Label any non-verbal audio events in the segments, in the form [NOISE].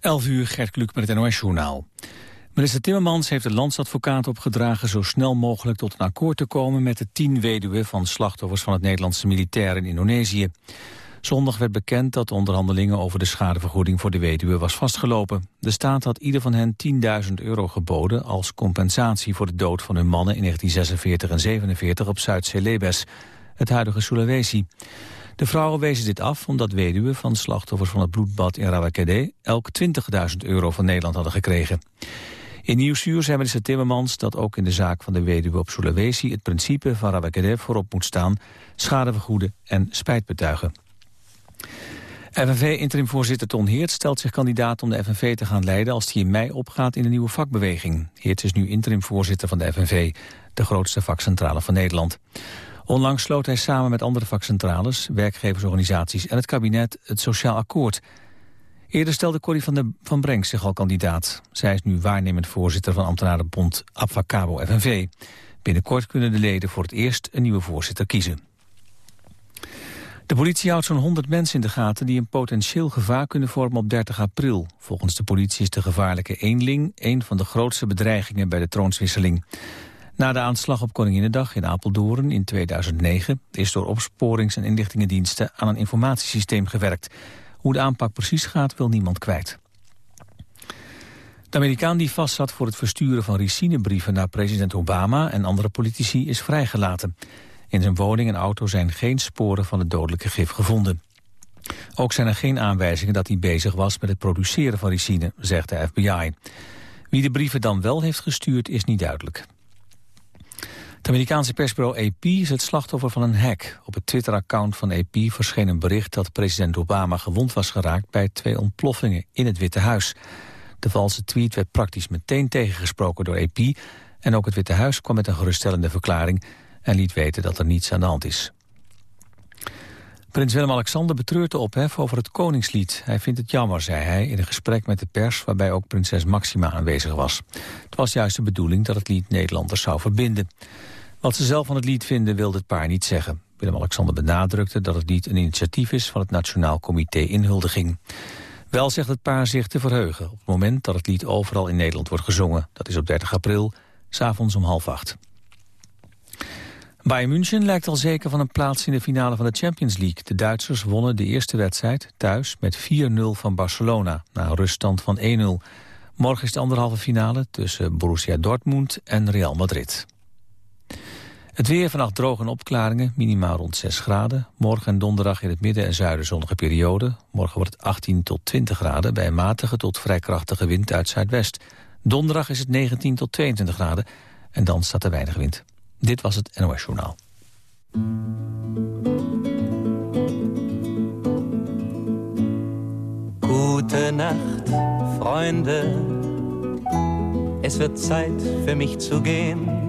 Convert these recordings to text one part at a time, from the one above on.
11 uur, Gert Kluk met het NOS-journaal. Minister Timmermans heeft de landsadvocaat opgedragen zo snel mogelijk tot een akkoord te komen met de tien weduwen van slachtoffers van het Nederlandse militair in Indonesië. Zondag werd bekend dat de onderhandelingen over de schadevergoeding voor de weduwe was vastgelopen. De staat had ieder van hen 10.000 euro geboden als compensatie voor de dood van hun mannen in 1946 en 47 op Zuid-Celebes, het huidige Sulawesi. De vrouwen wezen dit af omdat weduwen van slachtoffers van het bloedbad in Rawakede elk 20.000 euro van Nederland hadden gekregen. In Nieuwsuur zei minister Timmermans dat ook in de zaak van de weduwe op Sulawesi het principe van Rawakede voorop moet staan, schade vergoeden en spijt betuigen. FNV-interimvoorzitter Ton Heert stelt zich kandidaat om de FNV te gaan leiden als hij in mei opgaat in de nieuwe vakbeweging. Heert is nu interimvoorzitter van de FNV, de grootste vakcentrale van Nederland. Onlangs sloot hij samen met andere vakcentrales, werkgeversorganisaties en het kabinet het Sociaal Akkoord. Eerder stelde Corrie van, de, van Brenk zich al kandidaat. Zij is nu waarnemend voorzitter van ambtenarenbond Abfacabo FNV. Binnenkort kunnen de leden voor het eerst een nieuwe voorzitter kiezen. De politie houdt zo'n 100 mensen in de gaten die een potentieel gevaar kunnen vormen op 30 april. Volgens de politie is de gevaarlijke eenling een van de grootste bedreigingen bij de troonswisseling. Na de aanslag op Koninginnedag in Apeldoorn in 2009 is door opsporings- en inlichtingendiensten aan een informatiesysteem gewerkt. Hoe de aanpak precies gaat wil niemand kwijt. De Amerikaan die vastzat voor het versturen van ricinebrieven naar president Obama en andere politici is vrijgelaten. In zijn woning en auto zijn geen sporen van het dodelijke gif gevonden. Ook zijn er geen aanwijzingen dat hij bezig was met het produceren van ricine, zegt de FBI. Wie de brieven dan wel heeft gestuurd is niet duidelijk. Het Amerikaanse persbureau AP is het slachtoffer van een hack. Op het Twitter-account van AP verscheen een bericht dat president Obama gewond was geraakt bij twee ontploffingen in het Witte Huis. De valse tweet werd praktisch meteen tegengesproken door AP en ook het Witte Huis kwam met een geruststellende verklaring en liet weten dat er niets aan de hand is. Prins Willem-Alexander betreurt de ophef over het Koningslied. Hij vindt het jammer, zei hij, in een gesprek met de pers... waarbij ook prinses Maxima aanwezig was. Het was juist de bedoeling dat het lied Nederlanders zou verbinden. Wat ze zelf van het lied vinden, wilde het paar niet zeggen. Willem-Alexander benadrukte dat het lied een initiatief is... van het Nationaal Comité Inhuldiging. Wel zegt het paar zich te verheugen... op het moment dat het lied overal in Nederland wordt gezongen. Dat is op 30 april, s'avonds om half acht. Bayern München lijkt al zeker van een plaats in de finale van de Champions League. De Duitsers wonnen de eerste wedstrijd thuis met 4-0 van Barcelona... na een ruststand van 1-0. Morgen is de anderhalve finale tussen Borussia Dortmund en Real Madrid. Het weer vannacht droog en opklaringen, minimaal rond 6 graden. Morgen en donderdag in het midden en zuiden zonnige periode. Morgen wordt het 18 tot 20 graden bij matige tot vrij krachtige wind uit zuidwest. Donderdag is het 19 tot 22 graden en dan staat er weinig wind. Dit was het NOS Journaal. Gute Nacht, Freunde. Es wird Zeit für mich zu gehen.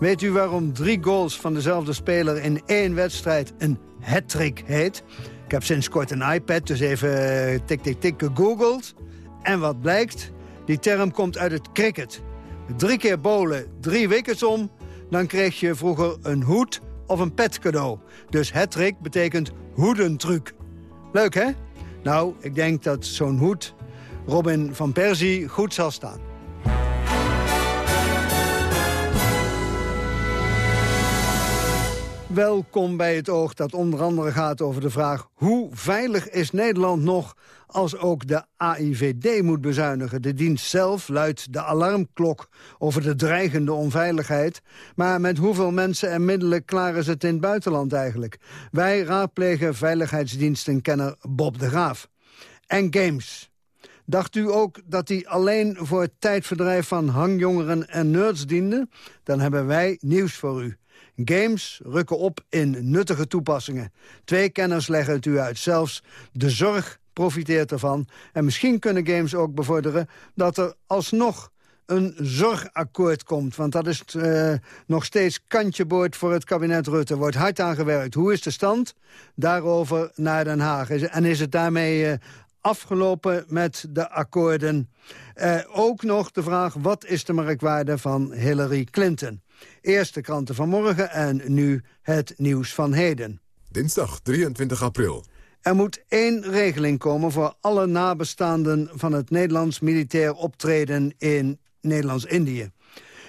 Weet u waarom drie goals van dezelfde speler in één wedstrijd een hattrick heet? Ik heb sinds kort een iPad, dus even eh, tik tik tik gegoogeld. En wat blijkt? Die term komt uit het cricket drie keer bowlen, drie wickets om... dan kreeg je vroeger een hoed of een pet cadeau. Dus hattrick betekent hoedentruc. Leuk, hè? Nou, ik denk dat zo'n hoed Robin van Persie goed zal staan. Welkom bij het oog dat onder andere gaat over de vraag... hoe veilig is Nederland nog als ook de AIVD moet bezuinigen? De dienst zelf luidt de alarmklok over de dreigende onveiligheid. Maar met hoeveel mensen en middelen klaren ze het in het buitenland eigenlijk? Wij raadplegen veiligheidsdienstenkenner Bob de Graaf. En games. Dacht u ook dat die alleen voor het tijdverdrijf van hangjongeren en nerds diende? Dan hebben wij nieuws voor u. Games rukken op in nuttige toepassingen. Twee kenners leggen het u uit. Zelfs de zorg profiteert ervan. En misschien kunnen games ook bevorderen dat er alsnog een zorgakkoord komt. Want dat is uh, nog steeds kantje boord voor het kabinet Rutte. Wordt hard aangewerkt. Hoe is de stand? Daarover naar Den Haag. En is het daarmee uh, afgelopen met de akkoorden? Uh, ook nog de vraag, wat is de marktwaarde van Hillary Clinton? Eerst de kranten van morgen en nu het nieuws van heden. Dinsdag 23 april. Er moet één regeling komen voor alle nabestaanden van het Nederlands militair optreden in Nederlands-Indië.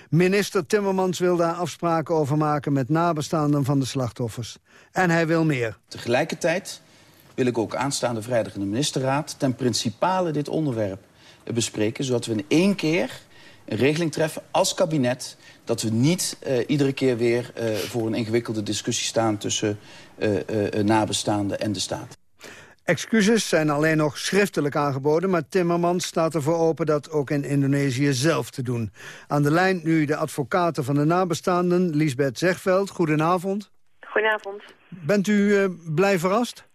Minister Timmermans wil daar afspraken over maken met nabestaanden van de slachtoffers. En hij wil meer. Tegelijkertijd wil ik ook aanstaande vrijdag in de ministerraad... ten principale dit onderwerp bespreken... zodat we in één keer een regeling treffen als kabinet... dat we niet uh, iedere keer weer uh, voor een ingewikkelde discussie staan... tussen uh, nabestaanden en de staat. Excuses zijn alleen nog schriftelijk aangeboden... maar Timmermans staat ervoor open dat ook in Indonesië zelf te doen. Aan de lijn nu de advocaten van de nabestaanden, Liesbeth Zegveld. Goedenavond. Goedenavond. Bent u uh, blij verrast?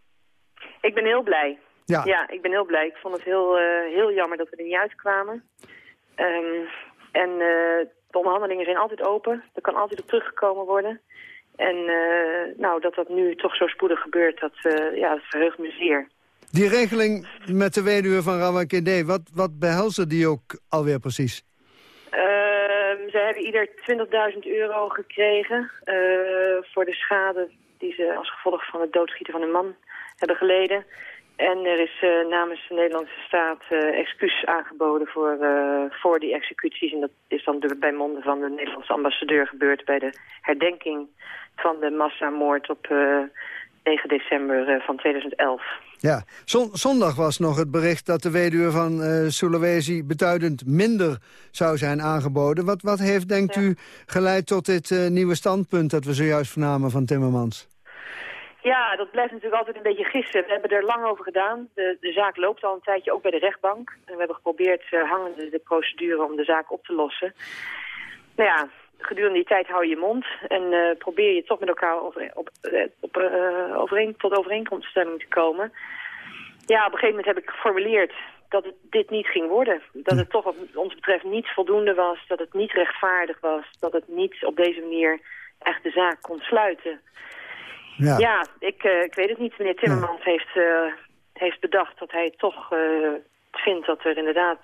Ik ben heel blij. Ja. ja, ik ben heel blij. Ik vond het heel, uh, heel jammer dat we er niet uitkwamen. Um, en uh, de onderhandelingen zijn altijd open. Er kan altijd op teruggekomen worden. En uh, nou, dat dat nu toch zo spoedig gebeurt, dat, uh, ja, dat verheugt me zeer. Die regeling met de weduwe van Rawakede, wat, wat behelzen die ook alweer precies? Uh, ze hebben ieder 20.000 euro gekregen uh, voor de schade die ze als gevolg van het doodschieten van hun man hebben geleden. En er is uh, namens de Nederlandse staat uh, excuus aangeboden voor, uh, voor die executies. En dat is dan bij monden van de Nederlandse ambassadeur gebeurd... bij de herdenking van de massamoord op 9 december van 2011. Ja, zondag was nog het bericht dat de weduwe van Sulawesi... beduidend minder zou zijn aangeboden. Wat, wat heeft, denkt ja. u, geleid tot dit nieuwe standpunt... dat we zojuist vernamen van Timmermans? Ja, dat blijft natuurlijk altijd een beetje gissen. We hebben er lang over gedaan. De, de zaak loopt al een tijdje, ook bij de rechtbank. En we hebben geprobeerd uh, hangende de procedure om de zaak op te lossen. Nou ja, gedurende die tijd hou je je mond en uh, probeer je toch met elkaar over, op, uh, op, uh, overeen, tot overeenkomststelling te komen. Ja, op een gegeven moment heb ik geformuleerd dat het dit niet ging worden. Dat het toch wat ons betreft niet voldoende was, dat het niet rechtvaardig was, dat het niet op deze manier echt de zaak kon sluiten. Ja, ja ik, uh, ik weet het niet. Meneer Timmermans ja. heeft, uh, heeft bedacht dat hij toch uh, vindt dat er inderdaad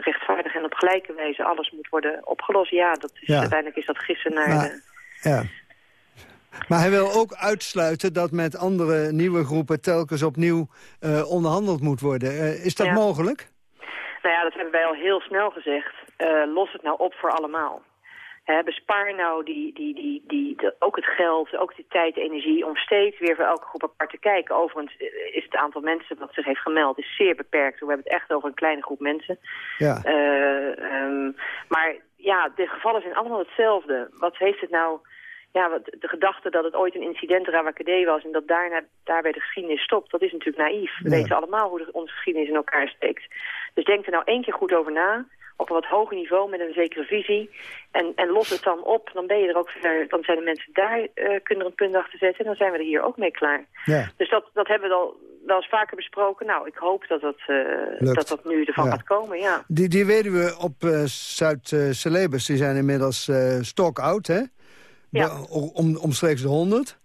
rechtvaardig en op gelijke wijze alles moet worden opgelost. Ja, dat is, ja. uiteindelijk is dat gissen naar... Maar, de... ja. Maar hij wil ook uitsluiten dat met andere nieuwe groepen telkens opnieuw onderhandeld moet worden. is dat mogelijk? Nou ja, dat hebben wij al heel snel gezegd. los het nou op voor allemaal. He, bespaar nou die, die, die, die, de, ook het geld, ook de tijd, de energie... om steeds weer voor elke groep apart te kijken. Overigens eh, is het aantal mensen dat zich heeft gemeld is zeer beperkt. We hebben het echt over een kleine groep mensen. Ja. Uh, um, maar ja, de gevallen zijn allemaal hetzelfde. Wat heeft het nou... Ja, wat, de gedachte dat het ooit een incident Rawakadee was... en dat daarna, daarbij de geschiedenis stopt, dat is natuurlijk naïef. We ja. weten allemaal hoe de, onze geschiedenis in elkaar steekt. Dus denk er nou één keer goed over na op een wat hoger niveau met een zekere visie. En, en los het dan op, dan ben je er ook verder, dan zijn de mensen daar, uh, kunnen er een punt achter zetten en dan zijn we er hier ook mee klaar. Ja. Dus dat, dat hebben we al wel eens vaker besproken. Nou, ik hoop dat dat, uh, dat, dat nu ervan ja. gaat komen, ja. Die, die weduwe op uh, Zuid-Celebes, die zijn inmiddels stock-out, hè? Ja. om, omstreeks de 100.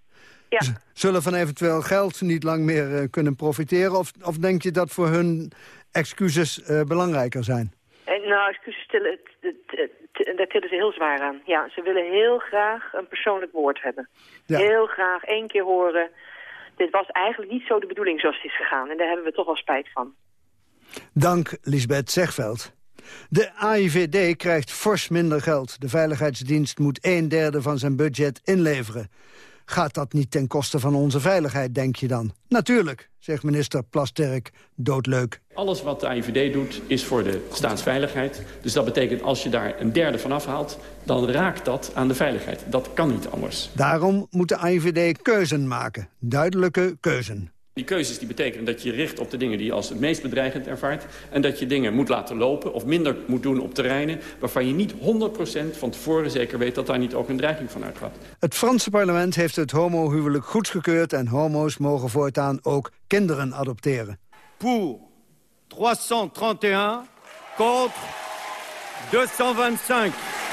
Ja. Zullen van eventueel geld niet lang meer kunnen profiteren? Of, of denk je dat voor hun excuses belangrijker zijn? Nou, excuses tillen, daar tillen ze heel zwaar aan. Ja, ze willen heel graag een persoonlijk woord hebben. Ja. Heel graag één keer horen. Dit was eigenlijk niet zo de bedoeling zoals het is gegaan. En daar hebben we toch wel spijt van. Dank, Lisbeth Zegveld. De AIVD krijgt fors minder geld. De Veiligheidsdienst moet een derde van zijn budget inleveren. Gaat dat niet ten koste van onze veiligheid, denk je dan? Natuurlijk, zegt minister Plasterk, doodleuk. Alles wat de AIVD doet, is voor de staatsveiligheid. Dus dat betekent, als je daar een derde van afhaalt... dan raakt dat aan de veiligheid. Dat kan niet anders. Daarom moet de AIVD keuzen maken. Duidelijke keuzen. Die keuzes die betekenen dat je richt op de dingen die je als het meest bedreigend ervaart... en dat je dingen moet laten lopen of minder moet doen op terreinen... waarvan je niet 100% van tevoren zeker weet dat daar niet ook een dreiging van uitgaat. Het Franse parlement heeft het homohuwelijk goedgekeurd... en homo's mogen voortaan ook kinderen adopteren. pour 331 contre 225.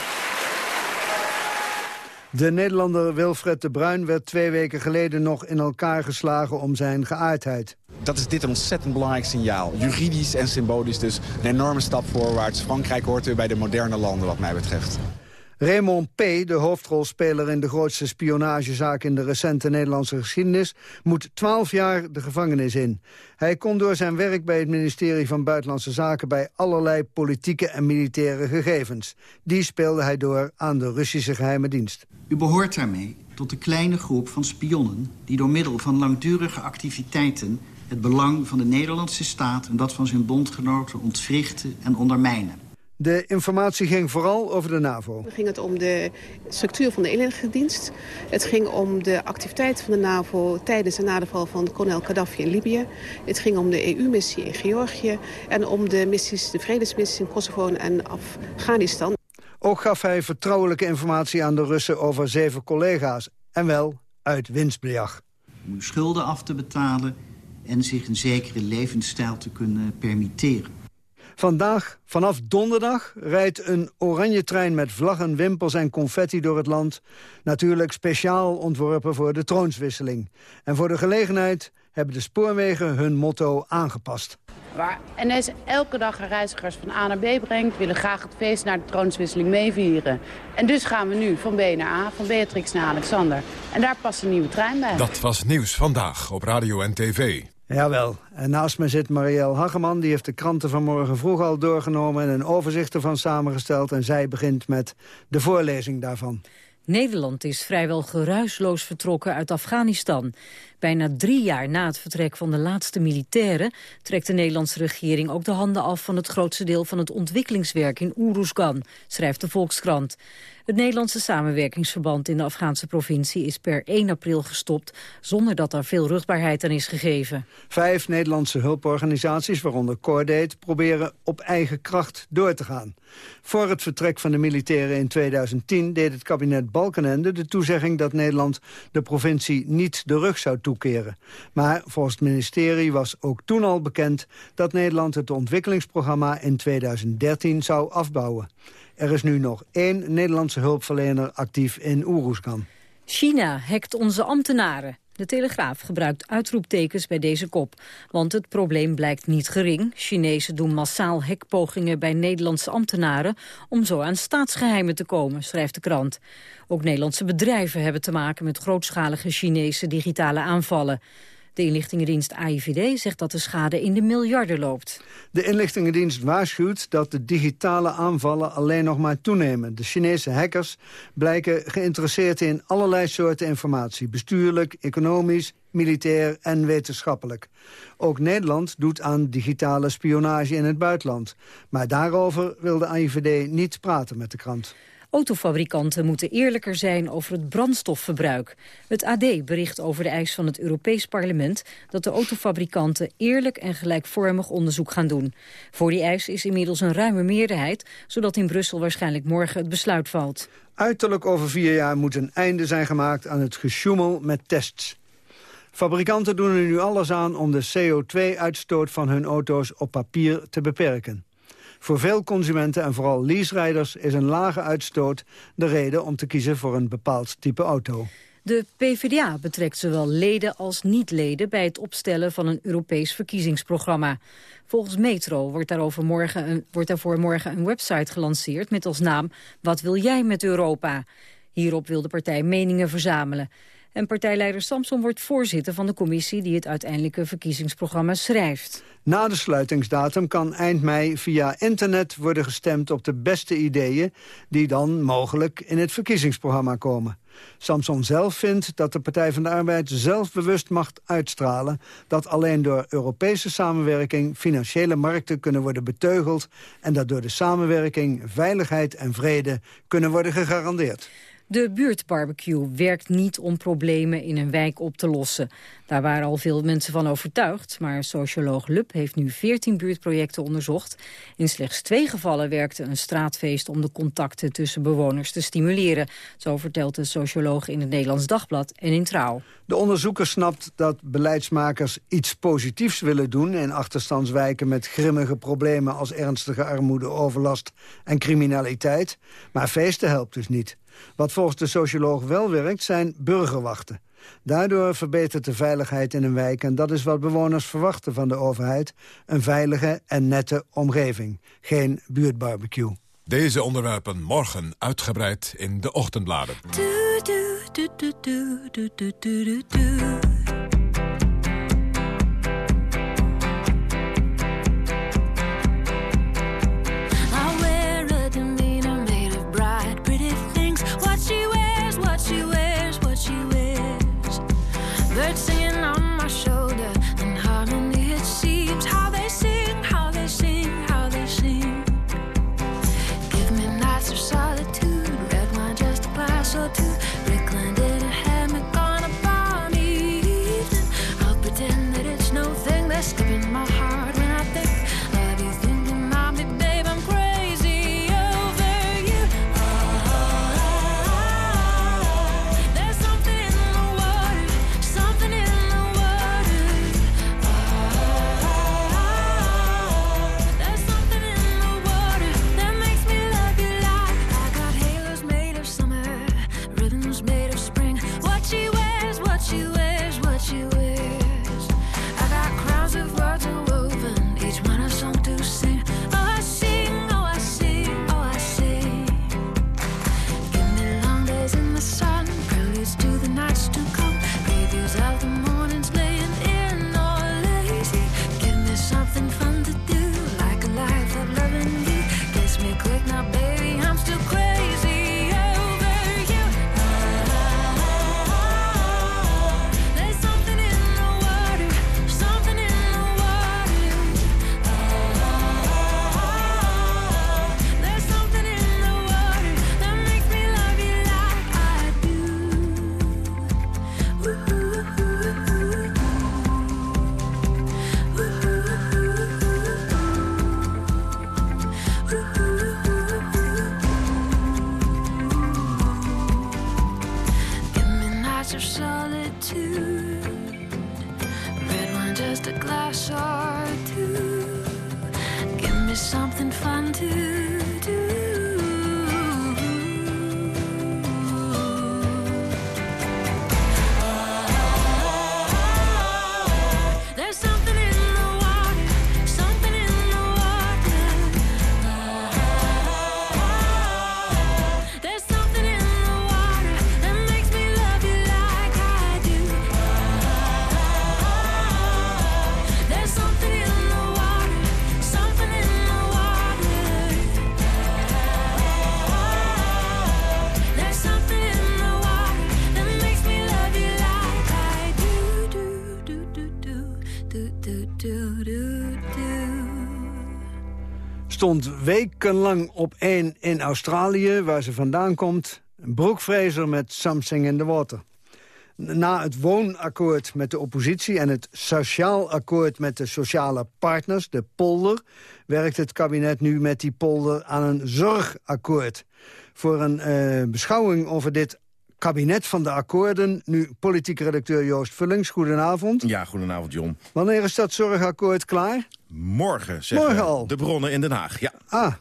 De Nederlander Wilfred de Bruin werd twee weken geleden nog in elkaar geslagen om zijn geaardheid. Dat is dit een ontzettend belangrijk signaal. Juridisch en symbolisch dus een enorme stap voorwaarts. Frankrijk hoort weer bij de moderne landen wat mij betreft. Raymond P., de hoofdrolspeler in de grootste spionagezaak in de recente Nederlandse geschiedenis, moet 12 jaar de gevangenis in. Hij kon door zijn werk bij het ministerie van Buitenlandse Zaken bij allerlei politieke en militaire gegevens. Die speelde hij door aan de Russische geheime dienst. U behoort daarmee tot de kleine groep van spionnen die door middel van langdurige activiteiten het belang van de Nederlandse staat en dat van zijn bondgenoten ontwrichten en ondermijnen. De informatie ging vooral over de NAVO. Dan ging het om de structuur van de inlichtingendienst. Het ging om de activiteit van de NAVO tijdens en na de val van kolonel Gaddafi in Libië. Het ging om de EU-missie in Georgië. En om de, missies, de vredesmissies in Kosovo en Afghanistan. Ook gaf hij vertrouwelijke informatie aan de Russen over zeven collega's. En wel uit winstbejag. Om schulden af te betalen en zich een zekere levensstijl te kunnen permitteren. Vandaag, vanaf donderdag, rijdt een oranje trein met vlaggen, wimpels en confetti door het land. Natuurlijk speciaal ontworpen voor de troonswisseling. En voor de gelegenheid hebben de spoorwegen hun motto aangepast. Waar NS elke dag reizigers van A naar B brengt... willen graag het feest naar de troonswisseling meevieren. En dus gaan we nu van B naar A, van Beatrix naar Alexander. En daar past een nieuwe trein bij. Dat was Nieuws Vandaag op Radio en TV. Jawel, en naast me zit Marielle Hageman. Die heeft de kranten van morgen vroeg al doorgenomen... en een overzicht ervan samengesteld. En zij begint met de voorlezing daarvan. Nederland is vrijwel geruisloos vertrokken uit Afghanistan. Bijna drie jaar na het vertrek van de laatste militairen... trekt de Nederlandse regering ook de handen af van het grootste deel van het ontwikkelingswerk in Uruzgan, schrijft de Volkskrant. Het Nederlandse samenwerkingsverband in de Afghaanse provincie is per 1 april gestopt, zonder dat er veel rugbaarheid aan is gegeven. Vijf Nederlandse hulporganisaties, waaronder Cordate, proberen op eigen kracht door te gaan. Voor het vertrek van de militairen in 2010 deed het kabinet Balkenende de toezegging dat Nederland de provincie niet de rug zou toekeren. Maar volgens het ministerie was ook toen al bekend dat Nederland het ontwikkelingsprogramma in 2013 zou afbouwen. Er is nu nog één Nederlandse hulpverlener actief in Oeroesgan. China hekt onze ambtenaren. De Telegraaf gebruikt uitroeptekens bij deze kop. Want het probleem blijkt niet gering. Chinezen doen massaal hekpogingen bij Nederlandse ambtenaren... om zo aan staatsgeheimen te komen, schrijft de krant. Ook Nederlandse bedrijven hebben te maken met grootschalige Chinese digitale aanvallen. De inlichtingendienst AIVD zegt dat de schade in de miljarden loopt. De inlichtingendienst waarschuwt dat de digitale aanvallen alleen nog maar toenemen. De Chinese hackers blijken geïnteresseerd in allerlei soorten informatie. Bestuurlijk, economisch, militair en wetenschappelijk. Ook Nederland doet aan digitale spionage in het buitenland. Maar daarover wil de AIVD niet praten met de krant. Autofabrikanten moeten eerlijker zijn over het brandstofverbruik. Het AD bericht over de eis van het Europees Parlement... dat de autofabrikanten eerlijk en gelijkvormig onderzoek gaan doen. Voor die eis is inmiddels een ruime meerderheid... zodat in Brussel waarschijnlijk morgen het besluit valt. Uiterlijk over vier jaar moet een einde zijn gemaakt aan het gesjoemel met tests. Fabrikanten doen er nu alles aan om de CO2-uitstoot van hun auto's op papier te beperken. Voor veel consumenten en vooral leaserijders is een lage uitstoot de reden om te kiezen voor een bepaald type auto. De PvdA betrekt zowel leden als niet-leden bij het opstellen van een Europees verkiezingsprogramma. Volgens Metro wordt, daarover morgen een, wordt daarvoor morgen een website gelanceerd met als naam Wat wil jij met Europa? Hierop wil de partij meningen verzamelen. En partijleider Samson wordt voorzitter van de commissie die het uiteindelijke verkiezingsprogramma schrijft. Na de sluitingsdatum kan eind mei via internet worden gestemd op de beste ideeën die dan mogelijk in het verkiezingsprogramma komen. Samson zelf vindt dat de Partij van de Arbeid zelfbewust mag uitstralen... dat alleen door Europese samenwerking financiële markten kunnen worden beteugeld... en dat door de samenwerking veiligheid en vrede kunnen worden gegarandeerd. De buurtbarbecue werkt niet om problemen in een wijk op te lossen. Daar waren al veel mensen van overtuigd, maar socioloog Lub heeft nu 14 buurtprojecten onderzocht. In slechts twee gevallen werkte een straatfeest om de contacten tussen bewoners te stimuleren. Zo vertelt de socioloog in het Nederlands Dagblad en in Trouw. De onderzoeker snapt dat beleidsmakers iets positiefs willen doen... in achterstandswijken met grimmige problemen als ernstige armoede, overlast en criminaliteit. Maar feesten helpt dus niet. Wat volgens de socioloog wel werkt, zijn burgerwachten. Daardoor verbetert de veiligheid in een wijk... en dat is wat bewoners verwachten van de overheid. Een veilige en nette omgeving. Geen buurtbarbecue. Deze onderwerpen morgen uitgebreid in de ochtendbladen. Wekenlang op één in Australië, waar ze vandaan komt. Broekvrezer met Something in the Water. Na het woonakkoord met de oppositie en het sociaal akkoord met de sociale partners, de polder, werkt het kabinet nu met die polder aan een zorgakkoord. Voor een uh, beschouwing over dit kabinet van de akkoorden. Nu politieke redacteur Joost Vullings. Goedenavond. Ja, goedenavond John. Wanneer is dat zorgakkoord klaar? Morgen, zeggen Morgen al. de bronnen in Den Haag. Ja. Ah,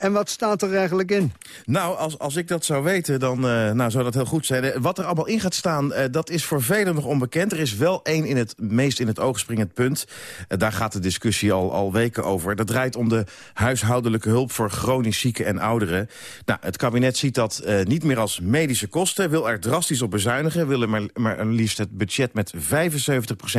en wat staat er eigenlijk in? Nou, als, als ik dat zou weten, dan uh, nou, zou dat heel goed zijn. Eh, wat er allemaal in gaat staan, uh, dat is voor velen nog onbekend. Er is wel één in het meest in het oog springend punt. Daar gaat de discussie al, al weken over. Dat draait om de huishoudelijke hulp voor chronisch zieken en ouderen. Nou, het kabinet ziet dat niet meer als medische kosten. Wil er drastisch op bezuinigen. Wil er maar, maar liefst het budget met 75%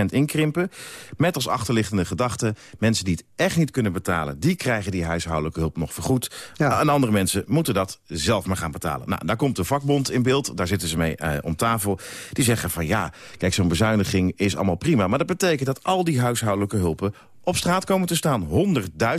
inkrimpen. Met als achterliggende gedachte... mensen die het echt niet kunnen betalen... die krijgen die huishoudelijke hulp nog vergoed. Ja. En andere mensen moeten dat zelf maar gaan betalen. Nou, daar komt de vakbond in beeld. Daar zitten ze mee uh, om tafel. Die zeggen van ja, kijk, zo'n bezuiniging is allemaal prima. Maar dat betekent dat al die huishoudelijke hulpen op straat komen te staan.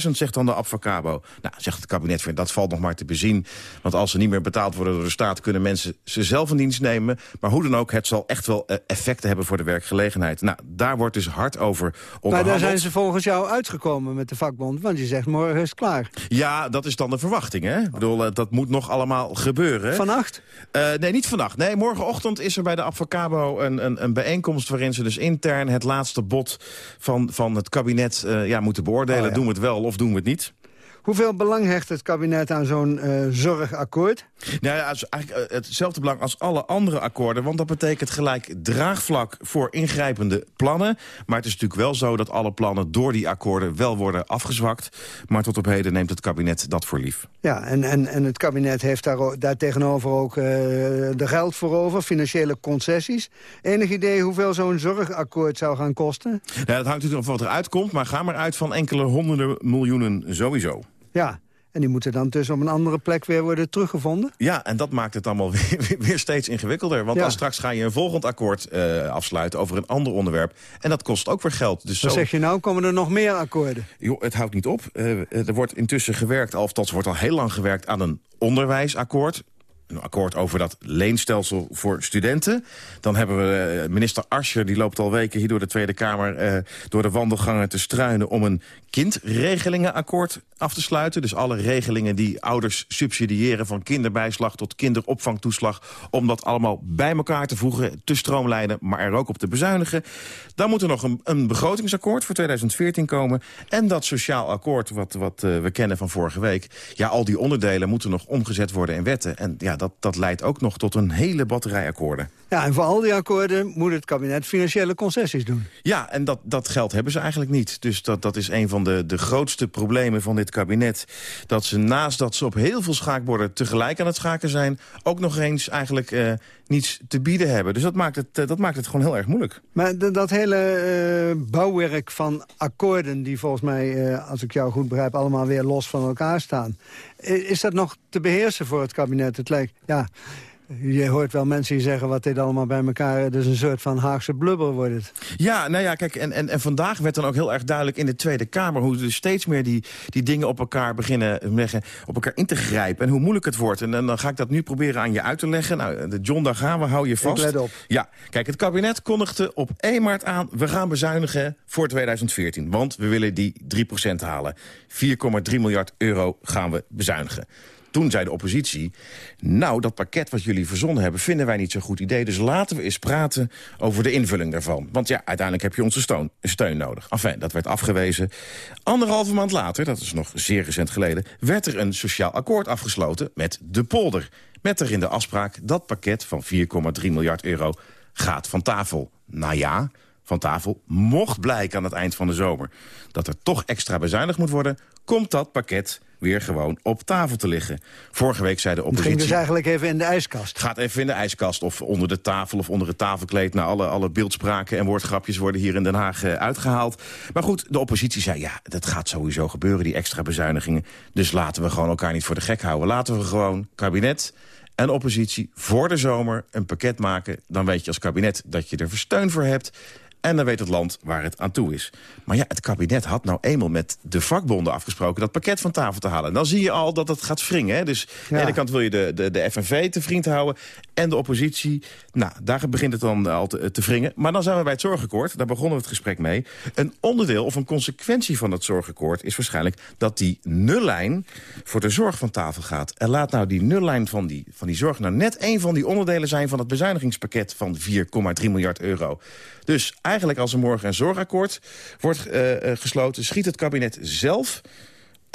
100.000, zegt dan de Abfacabo. Nou, zegt het kabinet, dat valt nog maar te bezien. Want als ze niet meer betaald worden door de staat... kunnen mensen ze zelf in dienst nemen. Maar hoe dan ook, het zal echt wel eh, effecten hebben voor de werkgelegenheid. Nou, daar wordt dus hard over onderhandeld. Maar daar zijn ze volgens jou uitgekomen met de vakbond. Want je zegt, morgen is het klaar. Ja, dat is dan de verwachting, hè? Ik bedoel, eh, dat moet nog allemaal gebeuren. Vannacht? Uh, nee, niet vannacht. Nee, morgenochtend is er bij de Abfacabo een, een, een bijeenkomst... waarin ze dus intern het laatste bod van, van het kabinet uh, ja, moeten beoordelen. Oh, doen we het wel of doen we het niet? Hoeveel belang hecht het kabinet aan zo'n uh, zorgakkoord? Nou ja, eigenlijk uh, hetzelfde belang als alle andere akkoorden. Want dat betekent gelijk draagvlak voor ingrijpende plannen. Maar het is natuurlijk wel zo dat alle plannen door die akkoorden wel worden afgezwakt. Maar tot op heden neemt het kabinet dat voor lief. Ja, en, en, en het kabinet heeft daar, daar tegenover ook uh, de geld voor over. Financiële concessies. Enig idee hoeveel zo'n zorgakkoord zou gaan kosten? Nou, dat hangt natuurlijk van wat eruit komt. Maar ga maar uit van enkele honderden miljoenen sowieso. Ja, en die moeten dan dus op een andere plek weer worden teruggevonden? Ja, en dat maakt het allemaal [LAUGHS] weer, weer steeds ingewikkelder. Want ja. dan straks ga je een volgend akkoord uh, afsluiten over een ander onderwerp. En dat kost ook weer geld. Dus Wat zo... zeg je nou? Komen er nog meer akkoorden? Jo, het houdt niet op. Uh, er wordt intussen gewerkt, althans wordt al heel lang gewerkt... aan een onderwijsakkoord een akkoord over dat leenstelsel voor studenten. Dan hebben we minister Ascher, die loopt al weken hier door de Tweede Kamer... Eh, door de wandelgangen te struinen om een kindregelingenakkoord af te sluiten. Dus alle regelingen die ouders subsidiëren... van kinderbijslag tot kinderopvangtoeslag... om dat allemaal bij elkaar te voegen, te stroomlijnen... maar er ook op te bezuinigen. Dan moet er nog een, een begrotingsakkoord voor 2014 komen. En dat sociaal akkoord wat, wat uh, we kennen van vorige week. Ja, al die onderdelen moeten nog omgezet worden in wetten. En ja, dat, dat leidt ook nog tot een hele batterij akkoorden. Ja, en voor al die akkoorden moet het kabinet financiële concessies doen. Ja, en dat, dat geld hebben ze eigenlijk niet. Dus dat, dat is een van de, de grootste problemen van dit kabinet. Dat ze naast dat ze op heel veel schaakborden tegelijk aan het schaken zijn... ook nog eens eigenlijk uh, niets te bieden hebben. Dus dat maakt het, uh, dat maakt het gewoon heel erg moeilijk. Maar de, dat hele uh, bouwwerk van akkoorden... die volgens mij, als ik jou goed begrijp, allemaal weer los van elkaar staan... is dat nog te beheersen voor het kabinet? Het lijkt, ja... Je hoort wel mensen die zeggen wat dit allemaal bij elkaar... dus een soort van Haagse blubber wordt het. Ja, nou ja, kijk, en, en, en vandaag werd dan ook heel erg duidelijk in de Tweede Kamer... hoe dus steeds meer die, die dingen op elkaar beginnen leggen, op elkaar in te grijpen... en hoe moeilijk het wordt. En, en dan ga ik dat nu proberen aan je uit te leggen. Nou, de John, daar gaan we, hou je vast. Ik let op. Ja, kijk, het kabinet kondigde op 1 maart aan... we gaan bezuinigen voor 2014, want we willen die 3% halen. 4,3 miljard euro gaan we bezuinigen. Toen zei de oppositie, nou, dat pakket wat jullie verzonnen hebben... vinden wij niet zo'n goed idee, dus laten we eens praten over de invulling daarvan. Want ja, uiteindelijk heb je onze steun, nodig. Enfin, dat werd afgewezen. Anderhalve maand later, dat is nog zeer recent geleden... werd er een sociaal akkoord afgesloten met de polder. Met erin de afspraak dat pakket van 4,3 miljard euro gaat van tafel. Nou ja, van tafel mocht blijken aan het eind van de zomer... dat er toch extra bezuinigd moet worden... komt dat pakket weer gewoon op tafel te liggen. Vorige week zei de oppositie... Het ging dus eigenlijk even in de ijskast. Gaat even in de ijskast of onder de tafel of onder het tafelkleed. Nou, alle, alle beeldspraken en woordgrapjes worden hier in Den Haag uh, uitgehaald. Maar goed, de oppositie zei, ja, dat gaat sowieso gebeuren, die extra bezuinigingen. Dus laten we gewoon elkaar niet voor de gek houden. Laten we gewoon kabinet en oppositie voor de zomer een pakket maken. Dan weet je als kabinet dat je er steun voor hebt. En dan weet het land waar het aan toe is. Maar ja, het kabinet had nou eenmaal met de vakbonden afgesproken... dat pakket van tafel te halen. En dan zie je al dat het gaat wringen. Hè? Dus ja. aan de ene kant wil je de, de, de FNV te vriend houden... en de oppositie, nou, daar begint het dan al te, te wringen. Maar dan zijn we bij het zorgakkoord. Daar begonnen we het gesprek mee. Een onderdeel of een consequentie van het zorgakkoord is waarschijnlijk... dat die nullijn voor de zorg van tafel gaat. En laat nou die nullijn van die, van die zorg... nou net een van die onderdelen zijn van het bezuinigingspakket... van 4,3 miljard euro. Dus eigenlijk als er morgen een zorgakkoord wordt uh, gesloten... schiet het kabinet zelf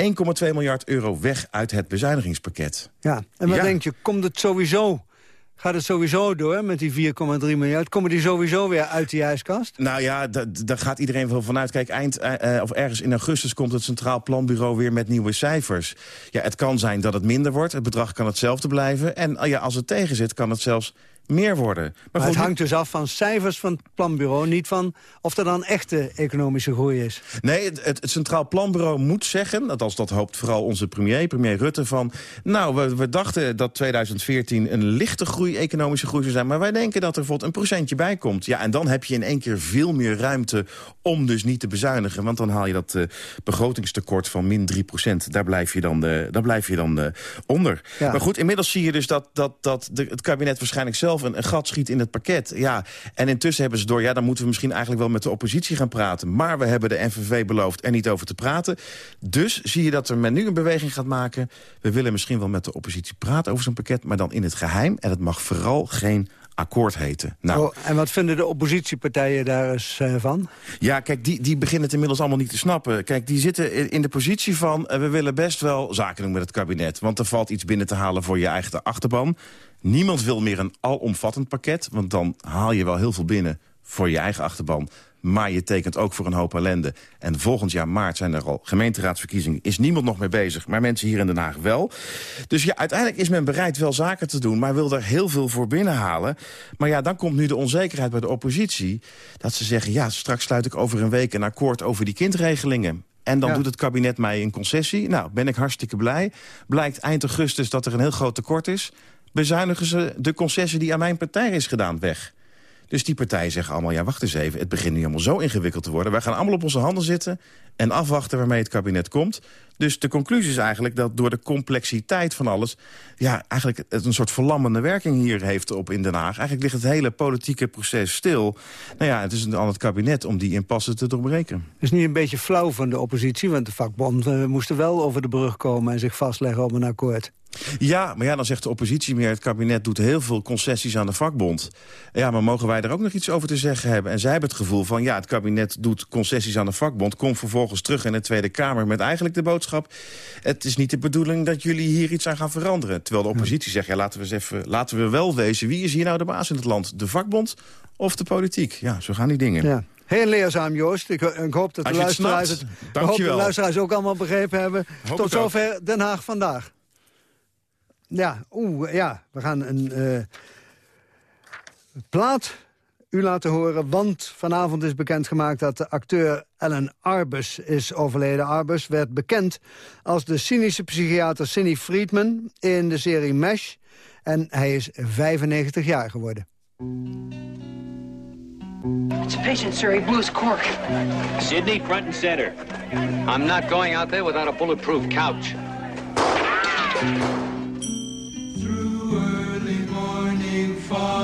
1,2 miljard euro weg uit het bezuinigingspakket. Ja, en wat ja. denk je, komt het sowieso... Gaat het sowieso door met die 4,3 miljard? Komen die sowieso weer uit die ijskast? Nou ja, daar gaat iedereen wel vanuit. Kijk, eind, uh, of ergens in augustus komt het Centraal Planbureau weer met nieuwe cijfers. Ja, het kan zijn dat het minder wordt. Het bedrag kan hetzelfde blijven. En ja, als het tegen zit, kan het zelfs meer worden. Maar, Maar goed, het hangt dus af van cijfers van het planbureau... niet van of er dan echte economische groei is. Nee, het, het, het Centraal Planbureau moet zeggen... althans dat hoopt vooral onze premier, premier Rutte... van nou, we, we dachten dat 2014 een lichte groei, economische groei zou zijn... maar wij denken dat er bijvoorbeeld een procentje bij komt. Ja, en dan heb je in één keer veel meer ruimte om dus niet te bezuinigen. Want dan haal je dat eh, begrotingstekort van min 3 procent. Daar blijf je dan, eh, daar blijf je dan eh, onder. Ja. Maar goed, inmiddels zie je dus dat, dat, dat de, het kabinet waarschijnlijk zelf... Een, een gat schiet in het pakket. Ja, en intussen hebben ze door... ja, dan moeten we misschien eigenlijk wel met de oppositie gaan praten. Maar we hebben de NVV beloofd er niet over te praten. Dus zie je dat er men nu een beweging gaat maken. We willen misschien wel met de oppositie praten over zo'n pakket... maar dan in het geheim. En het mag vooral geen akkoord heten. Nou, Oh, en wat vinden de oppositiepartijen daar eens eh, van? ja, kijk, die, die beginnen het inmiddels allemaal niet te snappen. Kijk, die zitten in- in de positie van... eh, we willen best wel zaken doen met het kabinet. Want er valt iets binnen te halen voor je eigen achterban. Niemand wil meer een alomvattend pakket. Want dan haal je wel heel veel binnen voor je eigen achterban. Maar je tekent ook voor een hoop ellende. En volgend jaar maart zijn er al gemeenteraadsverkiezingen. Is niemand nog mee bezig, maar mensen hier in Den Haag wel. Dus ja, uiteindelijk is men bereid wel zaken te doen... maar wil er heel veel voor binnenhalen. Maar ja, dan komt nu de onzekerheid bij de oppositie... dat ze zeggen, ja, straks sluit ik over een week een akkoord over die kindregelingen. En dan Ja. doet het kabinet mij een concessie. Nou, ben ik hartstikke blij. Blijkt eind augustus dat er een heel groot tekort is. Bezuinigen ze de concessie die aan mijn partij is gedaan weg. Dus die partijen zeggen allemaal, ja, wacht eens even... het begint nu allemaal zo ingewikkeld te worden. Wij gaan allemaal op onze handen zitten en afwachten waarmee het kabinet komt. Dus de conclusie is eigenlijk dat door de complexiteit van alles... ja, eigenlijk het een soort verlammende werking hier heeft op in Den Haag. Eigenlijk ligt het hele politieke proces stil. Nou ja, het is aan het kabinet om die impasse te doorbreken. is niet een beetje flauw van de oppositie... want de vakbonden eh, moesten wel over de brug komen... en zich vastleggen op een akkoord. Ja, maar ja, dan zegt de oppositie meer... het kabinet doet heel veel concessies aan de vakbond. Ja, maar mogen wij er ook nog iets over te zeggen hebben? En zij hebben het gevoel van, ja, het kabinet doet concessies aan de vakbond... komt vervolgens terug in de Tweede Kamer met eigenlijk de boodschap... het is niet de bedoeling dat jullie hier iets aan gaan veranderen. Terwijl de oppositie zegt, ja, laten we, eens even, laten we wel wezen... wie is hier nou de baas in het land? De vakbond of de politiek? Ja, zo gaan die dingen. Ja. Heel leerzaam, Joost. Ik, ik hoop dat de het luisteraars het, ik hoop de luisteraars ook allemaal begrepen hebben. Hoop Tot zover Den Haag vandaag. Ja, oeh, ja, we gaan een eh, plaat u laten horen. Want vanavond is bekendgemaakt dat de acteur Ellen Arbus is overleden. Arbus werd bekend als de cynische psychiater Cindy Friedman in de serie MASH. En hij is 95 jaar geworden. It's a patient, sir. He blew his cork. Sydney, front and center. I'm not going out there without a bulletproof couch.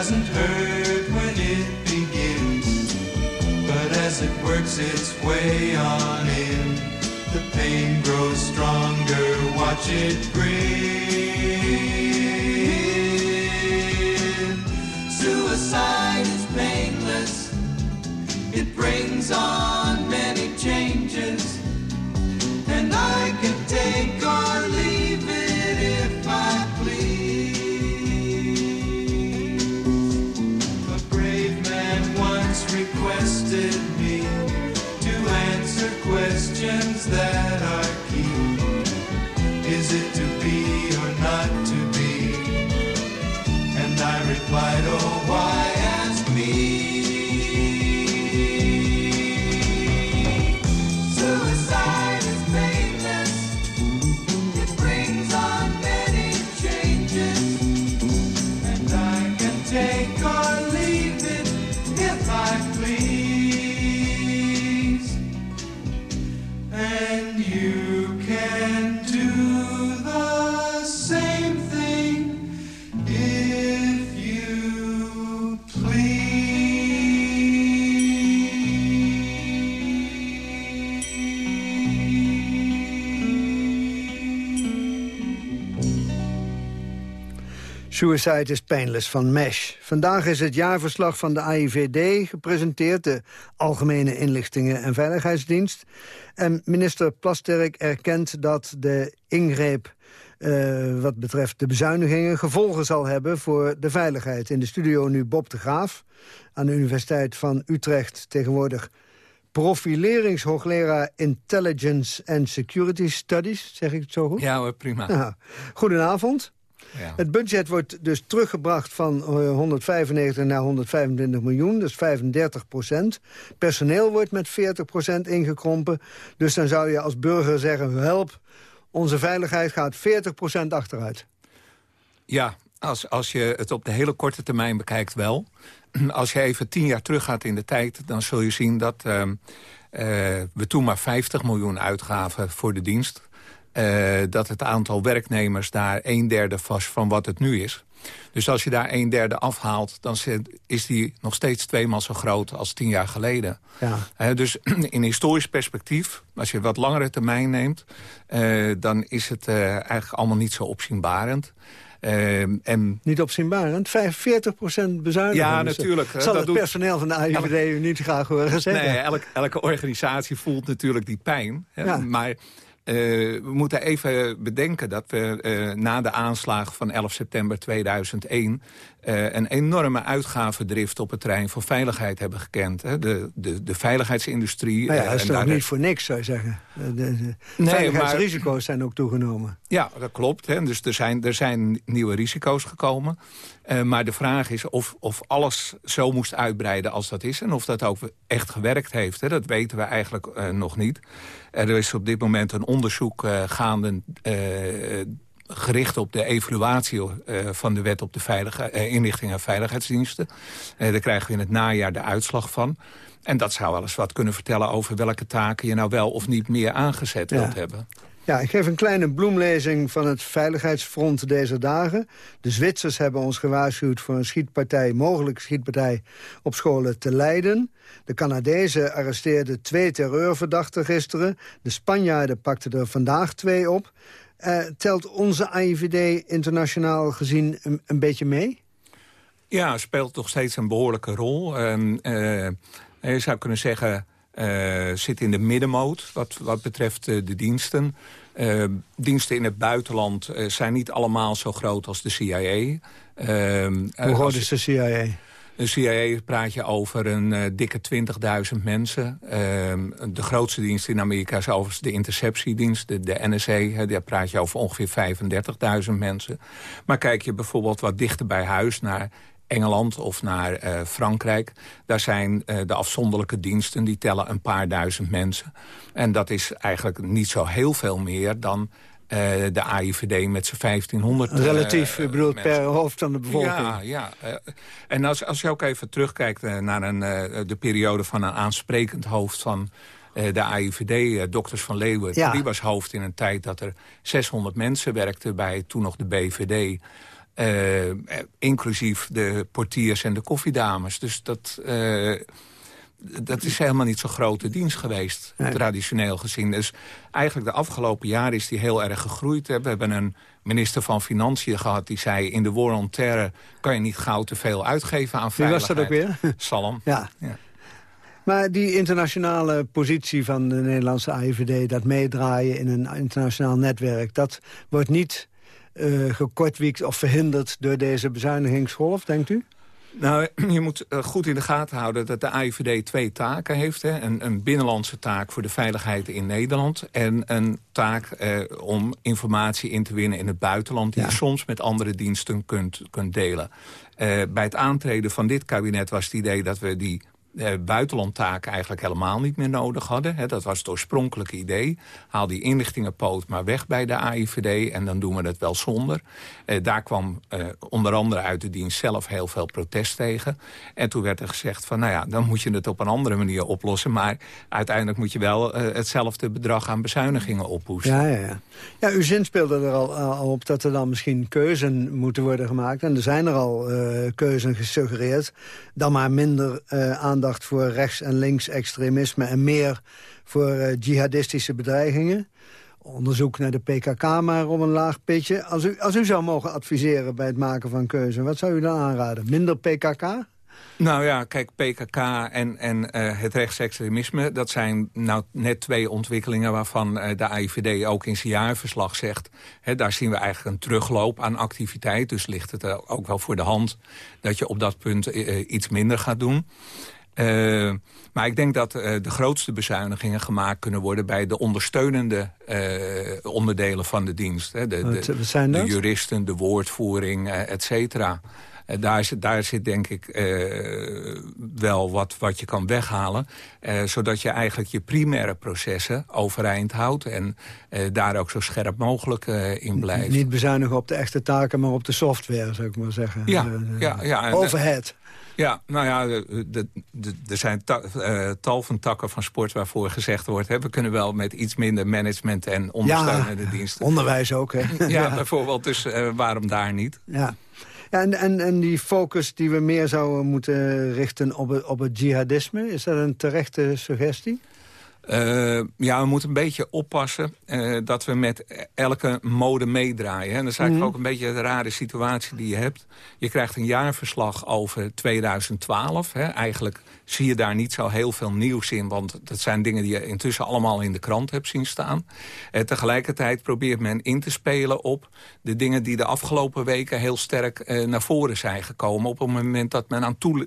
doesn't hurt when it begins, but as it works its way on in, the pain grows stronger. Watch it grin. Suicide is painless. It brings on many changes, and I can take or that are key. Is it to be or not to be? And I replied, oh, Suicide is Painless van MESH. Vandaag is het jaarverslag van de AIVD gepresenteerd... de Algemene Inlichtingen en Veiligheidsdienst. En minister Plasterk erkent dat de ingreep... eh, wat betreft de bezuinigingen gevolgen zal hebben voor de veiligheid. In de studio nu Bob de Graaf aan de Universiteit van Utrecht tegenwoordig profileringshoogleraar Intelligence and Security Studies. Zeg ik het zo goed? Ja hoor, prima. Goedenavond. Ja. Het budget wordt dus teruggebracht van eh, 195 naar 125 miljoen, dus 35 procent. Personeel wordt met 40 procent ingekrompen. Dus dan zou je als burger zeggen, help, onze veiligheid gaat 40 procent achteruit. Ja, als, als je het op de hele korte termijn bekijkt wel. [CLEARS THROAT] Als je even tien jaar teruggaat in de tijd... dan zul je zien dat ehm, eh, we toen maar 50 miljoen uitgaven voor de dienst. Eh, dat het aantal werknemers daar een derde was van wat het nu is. Dus als je daar een derde afhaalt... dan is die nog steeds tweemaal zo groot als tien jaar geleden. Ja. Hè, dus [CLEARS THROAT] in historisch perspectief, als je wat langere termijn neemt... eh, dan is het eh, eigenlijk allemaal niet zo opzienbarend. Eh, en Niet opzienbarend, 45 procent bezuinigen. Ja, eh, natuurlijk, Zal dat het doet- personeel van de AIVD u niet graag horen zeggen. Nee, elk, elke organisatie voelt natuurlijk die pijn. Ja. Maar eh, we moeten even bedenken dat we eh, na de aanslagen van 11 september 2001... eh, een enorme uitgavendrift op het terrein van veiligheid hebben gekend. Hè? De, de, de veiligheidsindustrie... Nou ja, eh, dat is toch niet voor niks, zou je zeggen. De, de, maar- veiligheidsrisico's zijn ook toegenomen. Ja, dat klopt. Hè. Dus er zijn, er zijn nieuwe risico's gekomen. Eh, maar de vraag is of, of alles zo moest uitbreiden als dat is... en of dat ook echt gewerkt heeft. Hè. Dat weten we eigenlijk eh, nog niet. Er is op dit moment een onderzoek eh, gaande... eh, gericht op de evaluatie eh, van de wet op de veilige, eh, inlichting en veiligheidsdiensten. Daar krijgen we in het najaar de uitslag van. En dat zou wel eens wat kunnen vertellen over welke taken je nou wel of niet meer aangezet Ja. wilt hebben. Ja, ik geef een kleine bloemlezing van het veiligheidsfront deze dagen. De Zwitsers hebben ons gewaarschuwd voor een schietpartij, mogelijke schietpartij op scholen te Leiden. De Canadezen arresteerden twee terreurverdachten gisteren. De Spanjaarden pakten er vandaag twee op. Eh, telt onze AIVD internationaal gezien een, beetje mee? Ja, speelt nog steeds een behoorlijke rol. Eh, je zou kunnen zeggen, zit in de middenmoot wat, wat betreft eh, de diensten. Eh, diensten in het buitenland eh, zijn niet allemaal zo groot als de CIA. Ehm, eh, Hoe groot is de CIA? de CIA praat je over een eh, dikke 20.000 mensen. Ehm, de grootste dienst in Amerika is overigens de interceptiedienst, de, de NSA. Hè, daar praat je over ongeveer 35.000 mensen. Maar kijk je bijvoorbeeld wat dichter bij huis naar Engeland of naar eh, Frankrijk. Daar zijn eh, de afzonderlijke diensten, die tellen een paar duizend mensen. En dat is eigenlijk niet zo heel veel meer dan eh, de AIVD met zijn 1500 eh, Relatief, u bedoelt mensen. per hoofd van de bevolking. Ja, ja. en als, als je ook even terugkijkt naar een, de periode van een aansprekend hoofd van de AIVD, dokters van Leeuwen. Ja. Die was hoofd in een tijd dat er 600 mensen werkten bij toen nog de BVD. Eh, eh, inclusief de portiers en de koffiedames. Dus dat, eh, dat is helemaal niet zo'n grote dienst geweest, Nee. traditioneel gezien. Dus eigenlijk de afgelopen jaren is die heel erg gegroeid. We hebben een minister van Financiën gehad die zei... in de war on terror kan je niet gauw te veel uitgeven aan Wie was veiligheid. dat ook weer? [LAUGHS] Salom. Ja. Ja. Maar die internationale positie van de Nederlandse AIVD... dat meedraaien in een internationaal netwerk... dat wordt niet eh gekortwiekt of verhinderd door deze bezuinigingsgolf, denkt u? Nou, [CLEARS THROAT] je moet eh, goed in de gaten houden dat de AIVD twee taken heeft. Hè. Een, een binnenlandse taak voor de veiligheid in Nederland... en een taak eh, om informatie in te winnen in het buitenland... die je soms met andere diensten kunt, kunt delen. Eh, bij het aantreden van dit kabinet was het idee dat we die buitenlandtaken eigenlijk helemaal niet meer nodig hadden. Dat was het oorspronkelijke idee. Haal die inlichtingenpoot maar weg bij de AIVD en dan doen we het wel zonder. Eh, daar kwam eh, onder andere uit de dienst zelf heel veel protest tegen. En toen werd er gezegd van nou ja, dan moet je het op een andere manier oplossen. Maar uiteindelijk moet je wel eh, hetzelfde bedrag aan bezuinigingen ophoesten. Ja, ja, ja. ja, uw zin speelde er al, al op dat er dan misschien keuzen moeten worden gemaakt. En er zijn er al keuzen gesuggereerd. Dan maar minder uh, aandacht voor rechts- en links-extremisme... en meer voor uh, jihadistische bedreigingen. Onderzoek naar de PKK maar om een laag pitje. Als u, als u zou mogen adviseren bij het maken van keuze... wat zou u dan aanraden? Minder PKK? Nou ja, kijk, PKK en, en uh, het rechtsextremisme... dat zijn nou net twee ontwikkelingen waarvan uh, de AIVD ook in zijn jaarverslag zegt... Hè, daar zien we eigenlijk een terugloop aan activiteit. Dus ligt het ook wel voor de hand dat je op dat punt iets minder gaat doen. Uh, maar ik denk dat uh, de grootste bezuinigingen gemaakt kunnen worden... bij de ondersteunende uh, onderdelen van de dienst. Hè. De, wat, wat zijn dat? de juristen, de woordvoering, et cetera. Daar zit, daar zit denk ik wel wat, wat je kan weghalen. Zodat je eigenlijk je primaire processen overeind houdt. En daar ook zo scherp mogelijk in blijft. Niet bezuinigen op de echte taken, maar op de software, zou ik maar zeggen. Ja, ja, ja. Overhead. Ja, nou ja, er zijn ta uh, tal van takken van sport waarvoor gezegd wordt... Hè, we kunnen wel met iets minder management en ondersteunende ja, diensten. onderwijs ook, hè? [LAUGHS] ja, ja, bijvoorbeeld, dus uh, waarom daar niet? Ja. Ja, en, en, en die focus die we meer zouden moeten richten op het, op het jihadisme... is dat een terechte suggestie? Uh, ja, we moeten een beetje oppassen uh, dat we met elke mode meedraaien. En dat is eigenlijk mm -hmm. ook een beetje de rare situatie die je hebt. Je krijgt een jaarverslag over 2012. Hè. Eigenlijk zie je daar niet zo heel veel nieuws in... want dat zijn dingen die je intussen allemaal in de krant hebt zien staan. Uh, tegelijkertijd probeert men in te spelen op de dingen... die de afgelopen weken heel sterk naar voren zijn gekomen... op het moment dat men aan toe,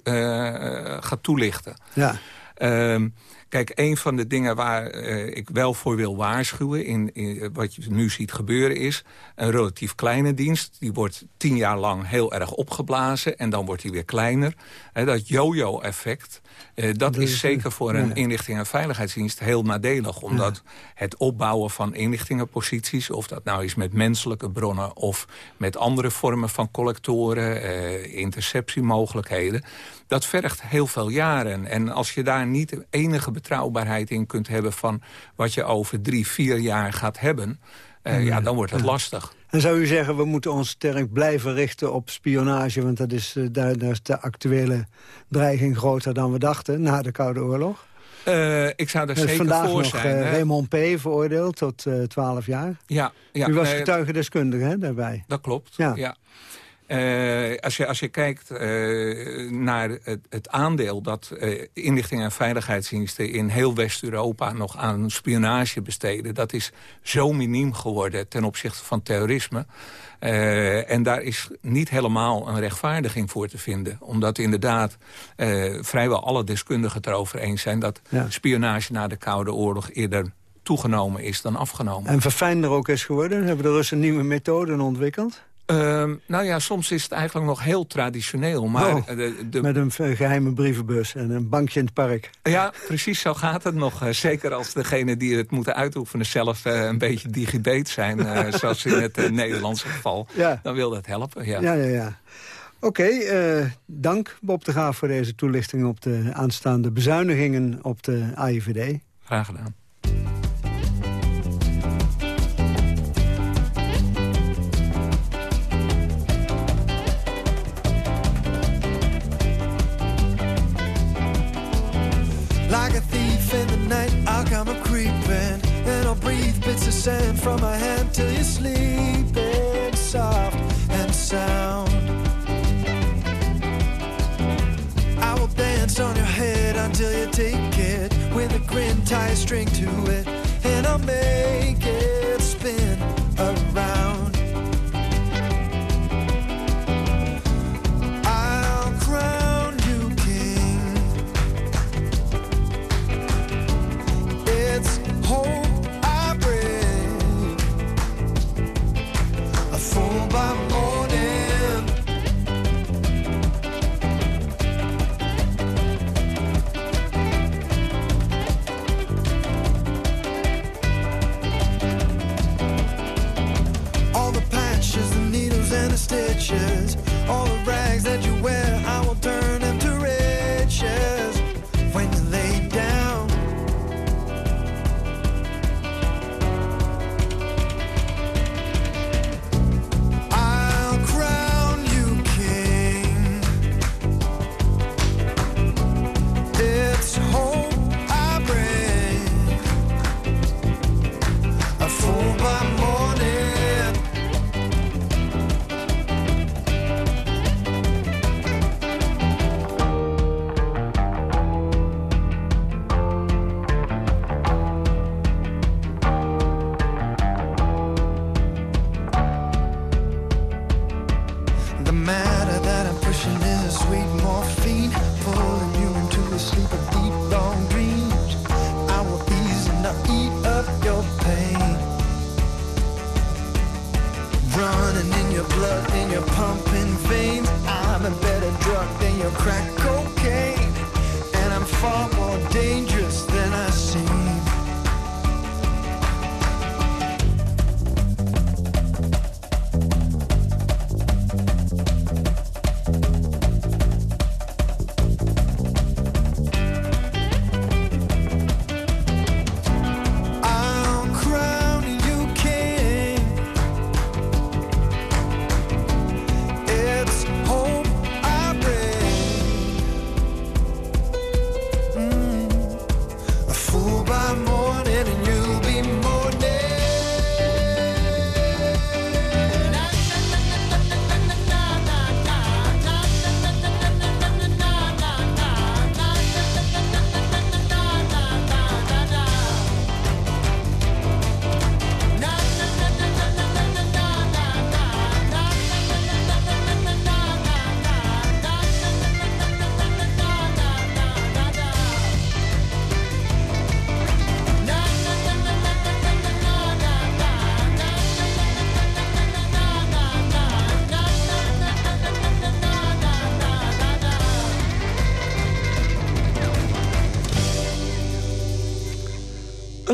gaat toelichten. Ja. Uh, Kijk, een van de dingen waar uh, ik wel voor wil waarschuwen... In, in, wat je nu ziet gebeuren is een relatief kleine dienst. Die wordt tien jaar lang heel erg opgeblazen en dan wordt die weer kleiner. Dat yo-yo-effect, uh, dat is zeker voor een ja. inlichting- en veiligheidsdienst heel nadelig. Omdat ja. het opbouwen van inlichtingenposities... of dat nou is met menselijke bronnen of met andere vormen van collectoren... Uh, interceptiemogelijkheden dat vergt heel veel jaren. En als je daar niet enige betrouwbaarheid in kunt hebben... van wat je over drie, vier jaar gaat hebben... Uh, ja, dan wordt het lastig. En zou u zeggen, we moeten ons sterk blijven richten op spionage... want dat is, uh, daar, daar is de actuele dreiging groter dan we dachten... na de Koude Oorlog? Uh, ik zou er zeker vandaag voor nog, zijn. Uh, Raymond P. veroordeeld tot uh, 12 jaar. Ja, ja, U was nee, getuigendeskundige hè, daarbij. Dat klopt, ja. ja. Uh, als, je, als je kijkt uh, naar het, het, aandeel dat uh, inlichting- en veiligheidsdiensten in heel West-Europa nog aan spionage besteden, dat is zo miniem geworden ten opzichte van terrorisme. en daar is niet helemaal een rechtvaardiging voor te vinden. Omdat inderdaad vrijwel alle deskundigen het erover eens zijn dat ja. spionage na de Koude Oorlog eerder toegenomen is dan afgenomen. En verfijnder ook is geworden? Hebben de Russen nieuwe methoden ontwikkeld? Uh, nou ja, soms is het eigenlijk nog heel traditioneel. Maar oh, de, de... Met een geheime brievenbus en een bankje in het park. Ja, precies zo gaat het nog. Uh, zeker als degene die het moeten uitoefenen zelf uh, een beetje digibet zijn. [LAUGHS] zoals in het Nederlandse geval. Ja. Dan wil dat helpen, ja. Ja, ja, ja. Oké, okay, dank Bob de Graaf voor deze toelichting op de aanstaande bezuinigingen op de AIVD. Graag gedaan. Sand from my hand till you're sleeping soft and sound. I will dance on your head until you take it. With a grin, tie a string to it. And I'll make stitches, all the rags that you wear.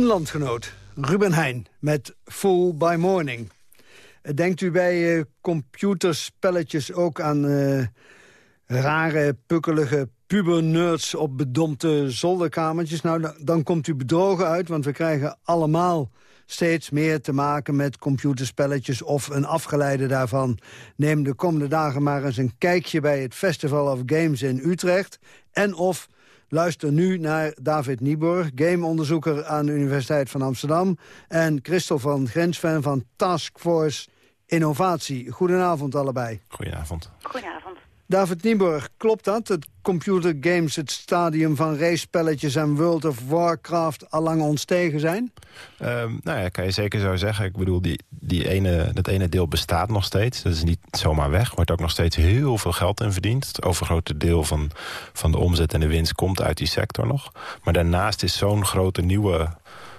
Landgenoot, Ruben Heijn, met Full by Morning. Denkt u bij eh, computerspelletjes ook aan eh, rare, pukkelige pubernerds op bedompte zolderkamertjes? Nou, da- dan komt u bedrogen uit, want we krijgen allemaal steeds meer te maken met computerspelletjes of een afgeleide daarvan. Neem de komende dagen maar eens een kijkje bij het Festival of Games in Utrecht. En of luister nu naar David Nieborg, gameonderzoeker aan de Universiteit van Amsterdam... en Christel van Grensven van Task Force Innovatie. Goedenavond allebei. Goedenavond. Goedenavond. David Nieborg, klopt dat? Dat computergames het stadium van race-spelletjes en World of Warcraft allang ontstegen zijn? Ehm, nou ja, kan je zeker zo zeggen. Ik bedoel, die, die ene, dat ene deel bestaat nog steeds. Dat is niet zomaar weg. Er wordt ook nog steeds heel veel geld in verdiend. Het overgrote deel van, van de omzet en de winst komt uit die sector nog. Maar daarnaast is zo'n grote nieuwe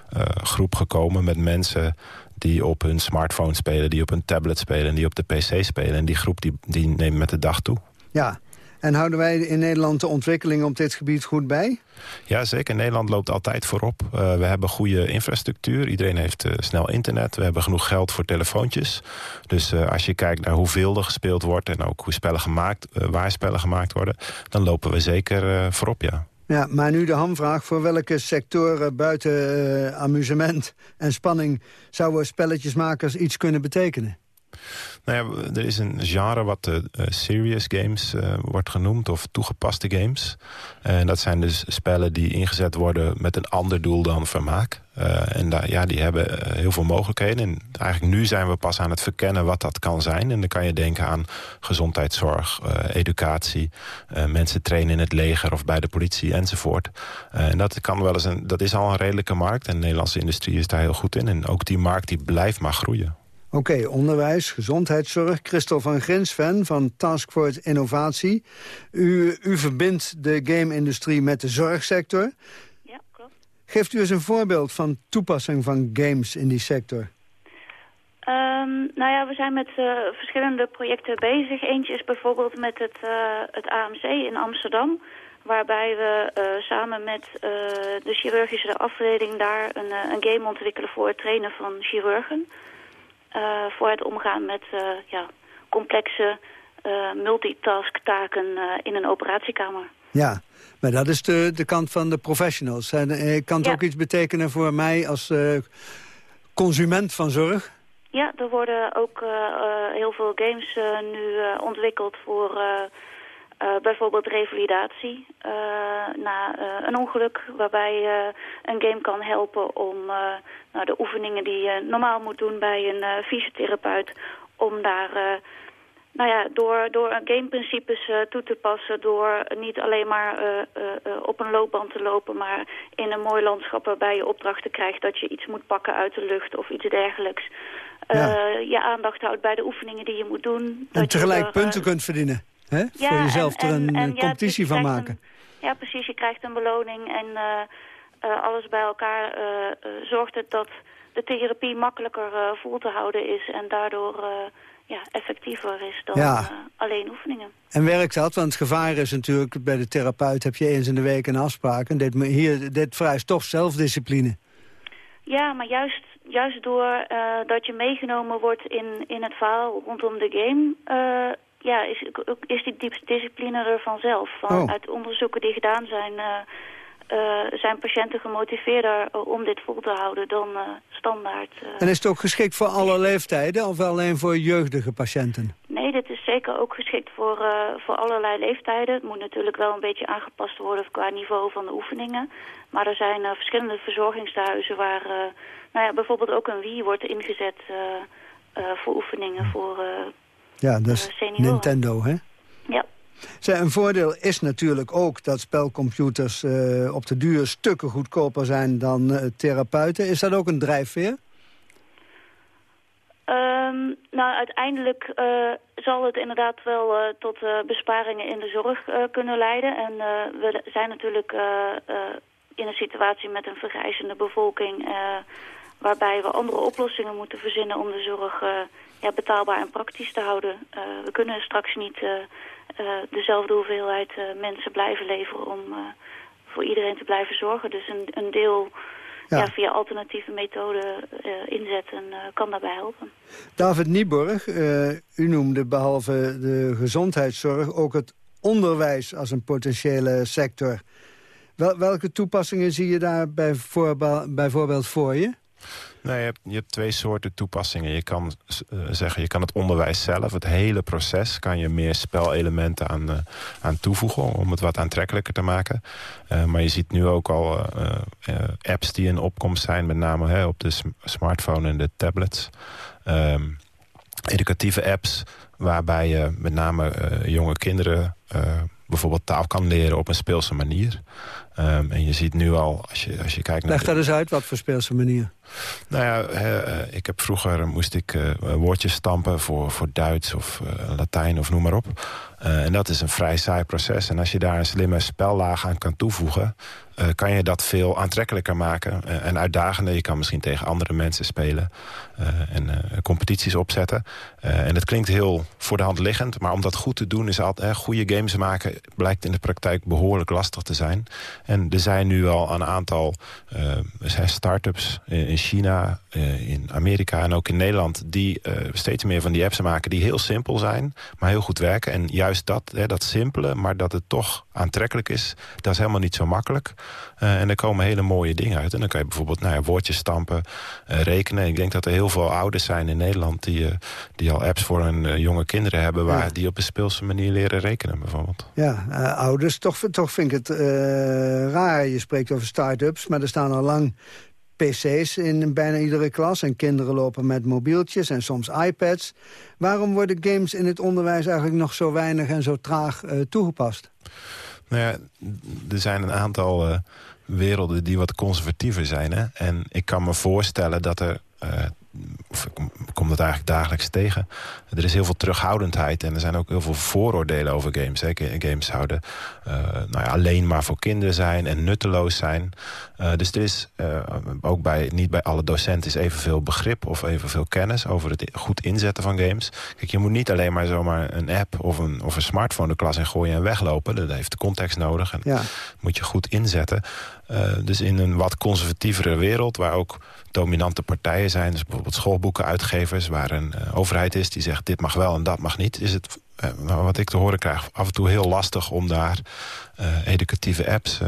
eh, groep gekomen met mensen die op hun smartphone spelen, die op hun tablet spelen... en die op de pc spelen. En die groep die, die neemt met de dag toe. Ja. En houden wij in Nederland de ontwikkeling op dit gebied goed bij? Ja, zeker. Nederland loopt altijd voorop. Uh, we hebben goede infrastructuur. Iedereen heeft uh, snel internet. We hebben genoeg geld voor telefoontjes. Dus uh, als je kijkt naar hoeveel er gespeeld wordt... en ook hoe spellen gemaakt, waar spellen gemaakt worden... dan lopen we zeker voorop, ja. Ja, maar nu de hamvraag. Voor welke sectoren buiten amusement en spanning... zouden spelletjesmakers iets kunnen betekenen? Nou ja, er is een genre wat de uh, serious games uh, wordt genoemd, of toegepaste games. En dat zijn dus spellen die ingezet worden met een ander doel dan vermaak. En ja, die hebben heel veel mogelijkheden. En eigenlijk nu zijn we pas aan het verkennen wat dat kan zijn. En dan kan je denken aan gezondheidszorg, educatie... mensen trainen in het leger of bij de politie enzovoort. en dat, kan wel eens een, dat is al een redelijke markt. En de Nederlandse industrie is daar heel goed in. En ook die markt die blijft maar groeien. Oké, okay, onderwijs, gezondheidszorg. Christel van Grensven van Taskforce Innovatie. U, u verbindt de game-industrie met de zorgsector. Ja, klopt. Geeft u eens een voorbeeld van toepassing van games in die sector? Um, nou ja, we zijn met uh, verschillende projecten bezig. Eentje is bijvoorbeeld met het, uh, het AMC in Amsterdam. Waarbij we uh, samen met de chirurgische afdeling daar een, een game ontwikkelen voor het trainen van chirurgen. Uh, voor het omgaan met uh, ja, complexe uh, multitask-taken in een operatiekamer. Ja, maar dat is de, de kant van de professionals. En, kan het ja. ook iets betekenen voor mij als consument van zorg? Ja, er worden ook heel veel games nu ontwikkeld voor... Bijvoorbeeld revalidatie na een ongeluk, waarbij een game kan helpen om nou, de oefeningen die je normaal moet doen bij een fysiotherapeut, om daar nou ja, door, door gameprincipes toe te passen, door niet alleen maar op een loopband te lopen, maar in een mooi landschap waarbij je opdrachten krijgt dat je iets moet pakken uit de lucht of iets dergelijks. Ja. je aandacht houdt bij de oefeningen die je moet doen. En tegelijk er, punten kunt verdienen. Hè? Ja, voor jezelf en, er een en, en, competitie ja, van maken. Een, ja, precies. Je krijgt een beloning en alles bij elkaar uh, zorgt het dat de therapie makkelijker vol te houden is. En daardoor ja, effectiever is dan Ja. eh, alleen oefeningen. En werkt dat? Want het gevaar is natuurlijk, bij de therapeut heb je eens in de week een afspraak. En dit, hier, dit vereist toch zelfdiscipline. Ja, maar juist, juist door eh, dat je meegenomen wordt in, in het verhaal rondom de game... eh, ja, is, is die discipline er vanzelf. Van, Oh. Uit onderzoeken die gedaan zijn... eh, eh, zijn patiënten gemotiveerder eh, om dit vol te houden dan eh, standaard. eh. En is het ook geschikt voor alle leeftijden of alleen voor jeugdige patiënten? Nee, dit is zeker ook geschikt voor, eh, voor allerlei leeftijden. Het moet natuurlijk wel een beetje aangepast worden qua niveau van de oefeningen. Maar er zijn eh, verschillende verzorgingstehuizen waar eh, nou ja, bijvoorbeeld ook een Wii wordt ingezet eh, eh, voor oefeningen voor... eh, Ja, dat is Eh, senioren. Nintendo, hè? ja. Een voordeel is natuurlijk ook dat spelcomputers eh, op de duur stukken goedkoper zijn dan eh, therapeuten. Is dat ook een drijfveer? Ehm, nou, uiteindelijk eh, zal het inderdaad wel tot besparingen in de zorg kunnen leiden. En we zijn natuurlijk in een situatie met een vergrijzende bevolking... waarbij we andere oplossingen moeten verzinnen om de zorg ja, betaalbaar en praktisch te houden. We kunnen straks niet dezelfde hoeveelheid eh, mensen blijven leveren om eh, voor iedereen te blijven zorgen. Dus een, een deel Ja. ja. via alternatieve methoden eh, inzetten eh, kan daarbij helpen. David Nieborg, eh, u noemde behalve de gezondheidszorg ook het onderwijs als een potentiële sector. Wel, welke toepassingen zie je daar bijvoorbeeld voor je? Nee, je hebt, je hebt twee soorten toepassingen. Je kan eh, zeggen, je kan het onderwijs zelf, het hele proces... kan je meer spelelementen aan, eh, aan toevoegen om het wat aantrekkelijker te maken. Eh, maar je ziet nu ook al apps die in opkomst zijn... met name op de sm- smartphone en de tablets. Ehm, educatieve apps waarbij je met name jonge kinderen... bijvoorbeeld taal kan leren op een speelse manier. Ehm, en je ziet nu al, als je, als je kijkt naar... Leg dat eens uit, wat voor speelse manier. nou ja, hè, eh, ik heb vroeger moest ik eh, woordjes stampen voor, voor Duits of eh, Latijn of noem maar op. Eh, en dat is een vrij saai proces. En als je daar een slimme spellaag aan kan toevoegen... eh, kan je dat veel aantrekkelijker maken eh, en uitdagender. Je kan misschien tegen andere mensen spelen eh, en eh, competities opzetten. Eh, en het klinkt heel voor de hand liggend, maar om dat goed te doen... is altijd goede games maken blijkt in de praktijk behoorlijk lastig te zijn. En er zijn nu al een aantal eh, start-ups in in China, eh, in Amerika en ook in Nederland... die eh, steeds meer van die apps maken die heel simpel zijn, maar heel goed werken. En juist dat, hè, dat simpele, maar dat het toch aantrekkelijk is... dat is helemaal niet zo makkelijk. Eh, en er komen hele mooie dingen uit. En dan kan je bijvoorbeeld nou ja, woordjes stampen, eh, rekenen. Ik denk dat er heel veel ouders zijn in Nederland... die, eh, die al apps voor hun jonge kinderen hebben... waar Ja. die op een speelse manier leren rekenen bijvoorbeeld. Ja, ouders, toch, toch vind ik het raar. Je spreekt over start-ups, maar er staan al lang pc's in bijna iedere klas... en kinderen lopen met mobieltjes en soms iPads. Waarom worden games in het onderwijs eigenlijk nog zo weinig en zo traag toegepast? Nou ja, er zijn een aantal werelden die wat conservatiever zijn. Hè? En ik kan me voorstellen dat er... eh, of ik kom- dat eigenlijk dagelijks tegen. Er is heel veel terughoudendheid en er zijn ook heel veel vooroordelen over games. Hè. Ga- Games zouden eh, nou ja, alleen maar voor kinderen zijn en nutteloos zijn. Eh, dus er is ook bij, niet bij alle docenten is evenveel begrip of evenveel kennis over het goed inzetten van games. Kijk, je moet niet alleen maar zomaar een app of een, of een smartphone de klas in gooien en weglopen. Dat heeft context nodig en Ja. moet je goed inzetten. Eh, dus in een wat conservatievere wereld waar ook dominante partijen zijn... dus bijvoorbeeld schoolboekenuitgevers waar een eh, overheid is... die zegt dit mag wel en dat mag niet... is het, eh, wat ik te horen krijg, af en toe heel lastig om daar educatieve apps...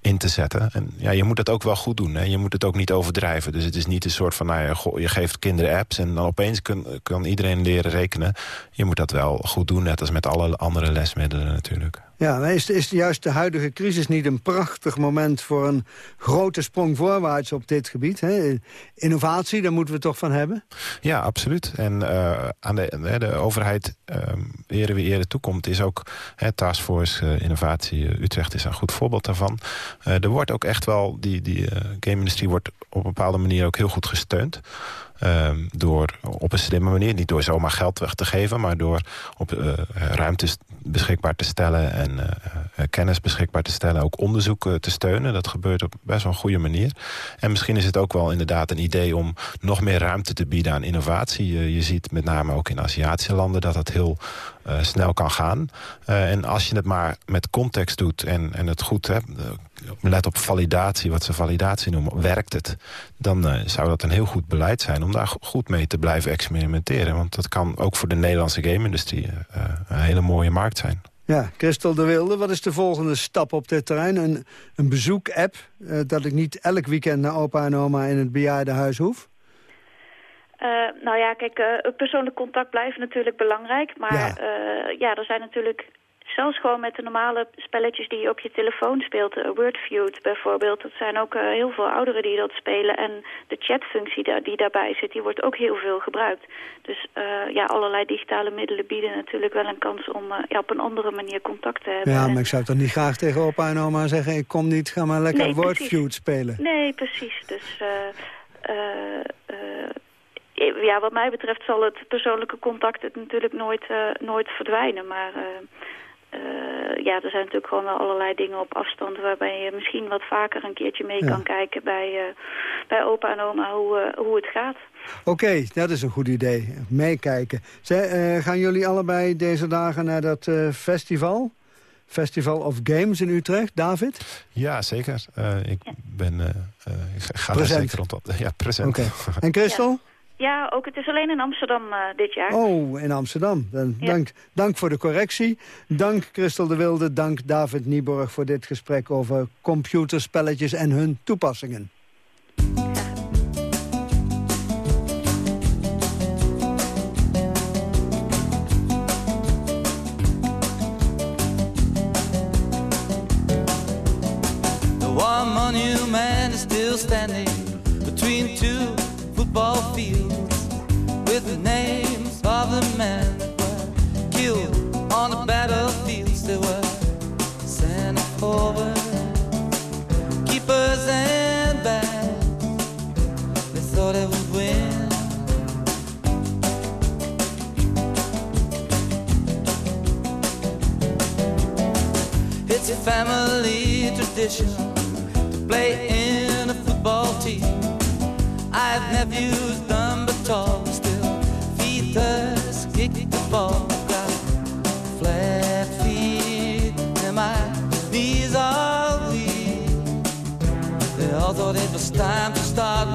in te zetten. En ja, je moet het ook wel goed doen. Hè? Je moet het ook niet overdrijven. Dus het is niet een soort van, nou ja, je geeft kinderen apps... en dan opeens kan iedereen leren rekenen. Je moet dat wel goed doen, net als met alle andere lesmiddelen natuurlijk. Ja, is, is juist de huidige crisis niet een prachtig moment... voor een grote sprong voorwaarts op dit gebied? Hè? Innovatie, daar moeten we toch van hebben? Ja, absoluut. En eh, aan de, de, overheid, ehm ere wie ere toekomt... is ook hè, Taskforce eh, Innovatie Utrecht is een goed voorbeeld daarvan. Er wordt ook echt wel, die, die game-industrie wordt op een bepaalde manier ook heel goed gesteund. Ehm, door op een slimme manier, niet door zomaar geld weg te geven... maar door op uh, ruimtes beschikbaar te stellen en uh, kennis beschikbaar te stellen... ook onderzoek te steunen. Dat gebeurt op best wel een goede manier. En misschien is het ook wel inderdaad een idee om nog meer ruimte te bieden aan innovatie. je ziet met name ook in Aziatische landen dat dat heel snel kan gaan. En als je het maar met context doet en, en het goed hebt... let op validatie, wat ze validatie noemen, werkt het... dan uh, zou dat een heel goed beleid zijn om daar goed mee te blijven experimenteren. Want dat kan ook voor de Nederlandse game-industrie een hele mooie markt zijn. Ja, Christel de Wilde, wat is de volgende stap op dit terrein? Een, een bezoek-app, dat ik niet elk weekend naar opa en oma in het bejaardenhuis hoef? Uh, nou ja, kijk, uh, persoonlijk contact blijft natuurlijk belangrijk. Maar ja. Uh, ja, er zijn natuurlijk zelfs gewoon met de normale spelletjes die je op je telefoon speelt. Wordfeud bijvoorbeeld. Dat zijn ook heel veel ouderen die dat spelen. En de chatfunctie da die daarbij zit, die wordt ook heel veel gebruikt. Dus ja, allerlei digitale middelen bieden natuurlijk wel een kans om ja, op een andere manier contact te hebben. Ja, maar ik zou toch niet graag tegen opa en oma zeggen... ik kom niet, ga maar lekker nee, Wordfeud spelen. Nee, precies. Dus... ja, wat mij betreft zal het persoonlijke contact het natuurlijk nooit, uh, nooit verdwijnen. Maar uh, uh, ja, er zijn natuurlijk gewoon wel allerlei dingen op afstand... waarbij je misschien wat vaker een keertje mee ja. kan kijken bij, bij opa en oma hoe, hoe het gaat. Oké, okay, dat is een goed idee. Meekijken. Zij, gaan jullie allebei deze dagen naar dat festival? Festival of Games in Utrecht, David? Ja, zeker. ik ben ik ga present. daar zeker rond. [LAUGHS] Ja, present. Okay. En Christel? Ja. Ja, ook het is alleen in Amsterdam uh, dit jaar. Oh, in Amsterdam. Dan, ja. dank, dank voor de correctie. Dank Christel de Wilde, dank David Nieborg voor dit gesprek over computerspelletjes en hun toepassingen. Thought would win. It's a family tradition to play in a football team. I have nephews dumb but tall, still feet us kick the ball. Got flat feet and my knees are weak. They all thought it was time to start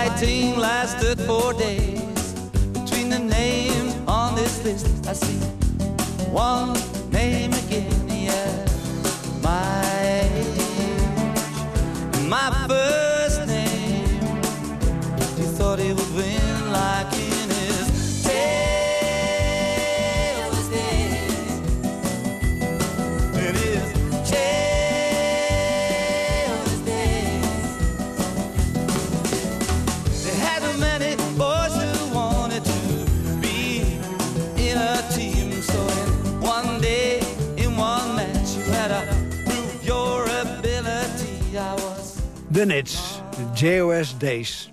fighting lasted four days. Between the names on this list, I see one name again. Yeah, my my first JOS Days.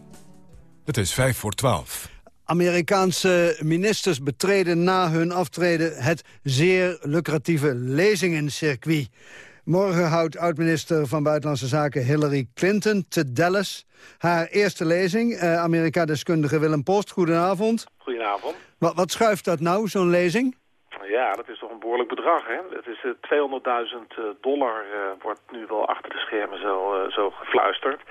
Het is vijf voor twaalf. Amerikaanse ministers betreden na hun aftreden het zeer lucratieve lezingencircuit. Morgen houdt oud-minister van Buitenlandse Zaken Hillary Clinton te Dallas haar eerste lezing. Eh, Amerika-deskundige Willem Post, goedenavond. Goedenavond. Wat, wat schuift dat nou, zo'n lezing? Ja, dat is toch een behoorlijk bedrag, hè? Het is eh, 200.000 dollar, eh, wordt nu wel achter de schermen zo, eh, zo gefluisterd.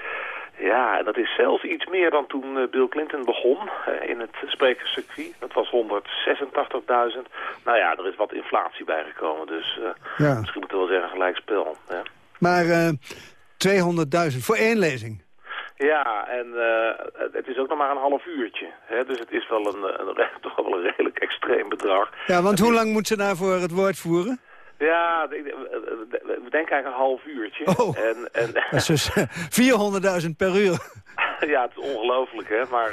Ja, en dat is zelfs iets meer dan toen eh, Bill Clinton begon eh, in het sprekerscircuit. Dat was 186.000. Nou ja, er is wat inflatie bijgekomen, dus eh, Ja. misschien moeten we wel zeggen gelijk spel. Ja. Maar eh 200.000 voor één lezing. Ja, en het is ook nog maar een half uurtje. Hè? Dus het is wel een, een, [LAUGHS] toch wel een redelijk extreem bedrag. Ja, want hoe lang moet ze daarvoor het woord voeren? Ja, we denken eigenlijk een half uurtje. Oh, en, en, [LAUGHS] dat is dus 400.000 per uur. [LAUGHS] ja, het is ongelooflijk, hè. Maar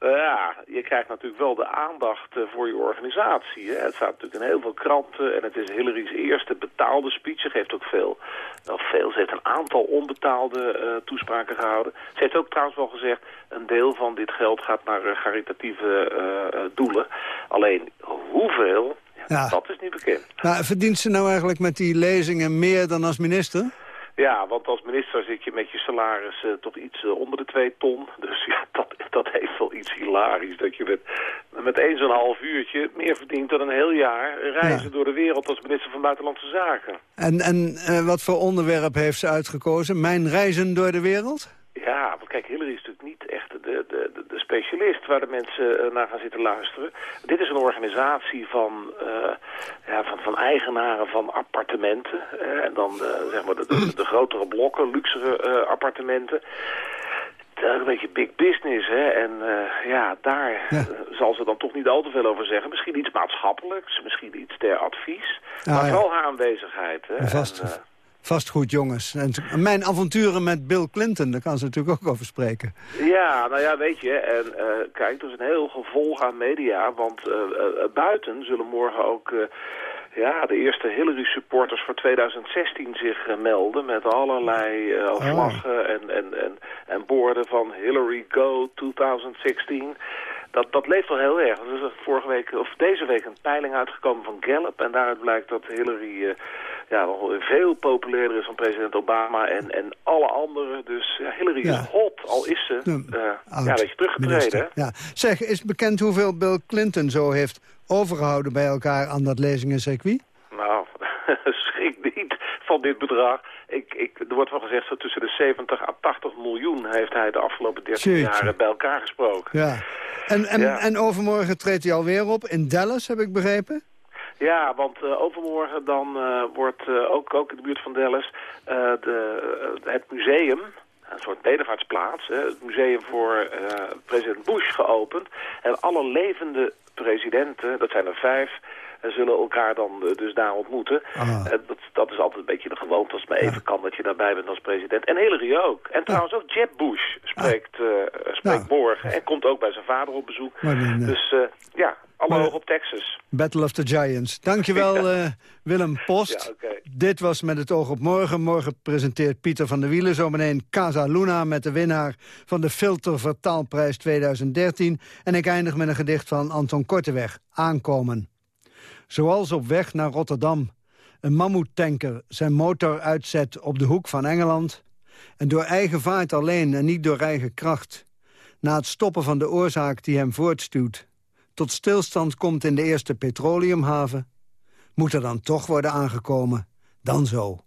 uh, ja, je krijgt natuurlijk wel de aandacht uh, voor je organisatie. Hè? Het staat natuurlijk in heel veel kranten en het is Hillary's eerste betaalde speech. Ze geeft ook veel, wel veel. Ze heeft een aantal onbetaalde uh, toespraken gehouden. Ze heeft ook trouwens wel gezegd, een deel van dit geld gaat naar caritatieve doelen. Alleen, hoeveel, ja. Dat is niet bekend. Nou, verdient ze nou eigenlijk met die lezingen meer dan als minister? Ja, want als minister zit je met je salaris uh, tot iets uh, onder de twee ton. [LAUGHS] Dus ja, dat, dat heeft wel iets hilarisch. Dat je met, met eens een half uurtje meer verdient dan een heel jaar reizen ja. door de wereld als minister van Buitenlandse Zaken. En, en uh, wat voor onderwerp heeft ze uitgekozen? Mijn reizen door de wereld? Ja, want kijk, Hillary is natuurlijk niet echt de, de, de, specialist waar de mensen uh, naar gaan zitten luisteren. Dit is een organisatie van, uh, ja, van, van eigenaren van appartementen. Uh, en dan zeg maar de, de, grotere blokken, luxere appartementen. Een beetje big business, hè. En ja, daar ja. zal ze dan toch niet al te veel over zeggen. Misschien iets maatschappelijks, misschien iets ter advies. Ah, maar vooral ja. haar aanwezigheid. Hè. Vast. En, jongens. En mijn avonturen met Bill Clinton, daar kan ze natuurlijk ook over spreken. Ja, nou ja, weet je. En uh, kijk, er is een heel gevolg aan media. Want uh, uh, buiten zullen morgen ook... ja, de eerste Hillary-supporters voor 2016 zich melden... met allerlei vlaggen oh. en, en, en, en borden van Hillary Go 2016 dat, dat leeft wel heel erg. Er is vorige week, of deze week een peiling uitgekomen van Gallup. En daaruit blijkt dat Hillary uh, ja, veel populairder is dan president Obama en, en alle anderen. Dus ja, Hillary ja. is hot, al is ze uh, ja, een beetje teruggetreden. Ja. Zeg, is bekend hoeveel Bill Clinton zo heeft overgehouden bij elkaar aan dat lezingencircuit? Nou, [LAUGHS] schrik niet van dit bedrag. Ik, ik, er wordt wel gezegd dat tussen de 70 à 80 miljoen heeft hij de afgelopen 13 jaar bij elkaar gesproken. Ja. En, en, ja. en overmorgen treedt hij alweer op in Dallas, heb ik begrepen? Ja, want uh, overmorgen dan uh, wordt uh, ook, ook in de buurt van Dallas de, het museum, een soort bedevaartsplaats, het museum voor president Bush geopend. En alle levende presidenten, dat zijn er vijf, en zullen elkaar dan dus daar ontmoeten. Ah. dat, dat is altijd een beetje de gewoonte als het maar even ja. kan dat je daarbij bent als president. En Hillary ook. En trouwens ook Jeb Bush spreekt, uh, spreekt morgen en komt ook bij zijn vader op bezoek. Dus uh, ja, alle op Texas. Battle of the Giants. Dankjewel [LAUGHS] ja. Willem Post. Ja, okay. Dit was Met het oog op morgen. Morgen presenteert Pieter van der Wielen zo meteen Casa Luna... met de winnaar van de Filter Vertaalprijs 2013. En ik eindig met een gedicht van Anton Korteweg. Aankomen. Zoals op weg naar Rotterdam een mammoetanker zijn motor uitzet op de hoek van Engeland... en door eigen vaart alleen en niet door eigen kracht... na het stoppen van de oorzaak die hem voortstuwt... tot stilstand komt in de eerste petroleumhaven... moet er dan toch worden aangekomen, dan zo.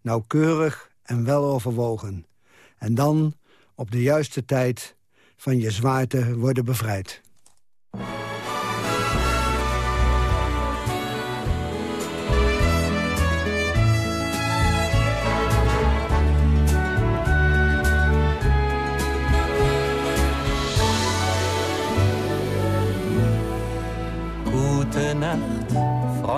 Nauwkeurig en wel overwogen. En dan, op de juiste tijd, van je zwaarte worden bevrijd.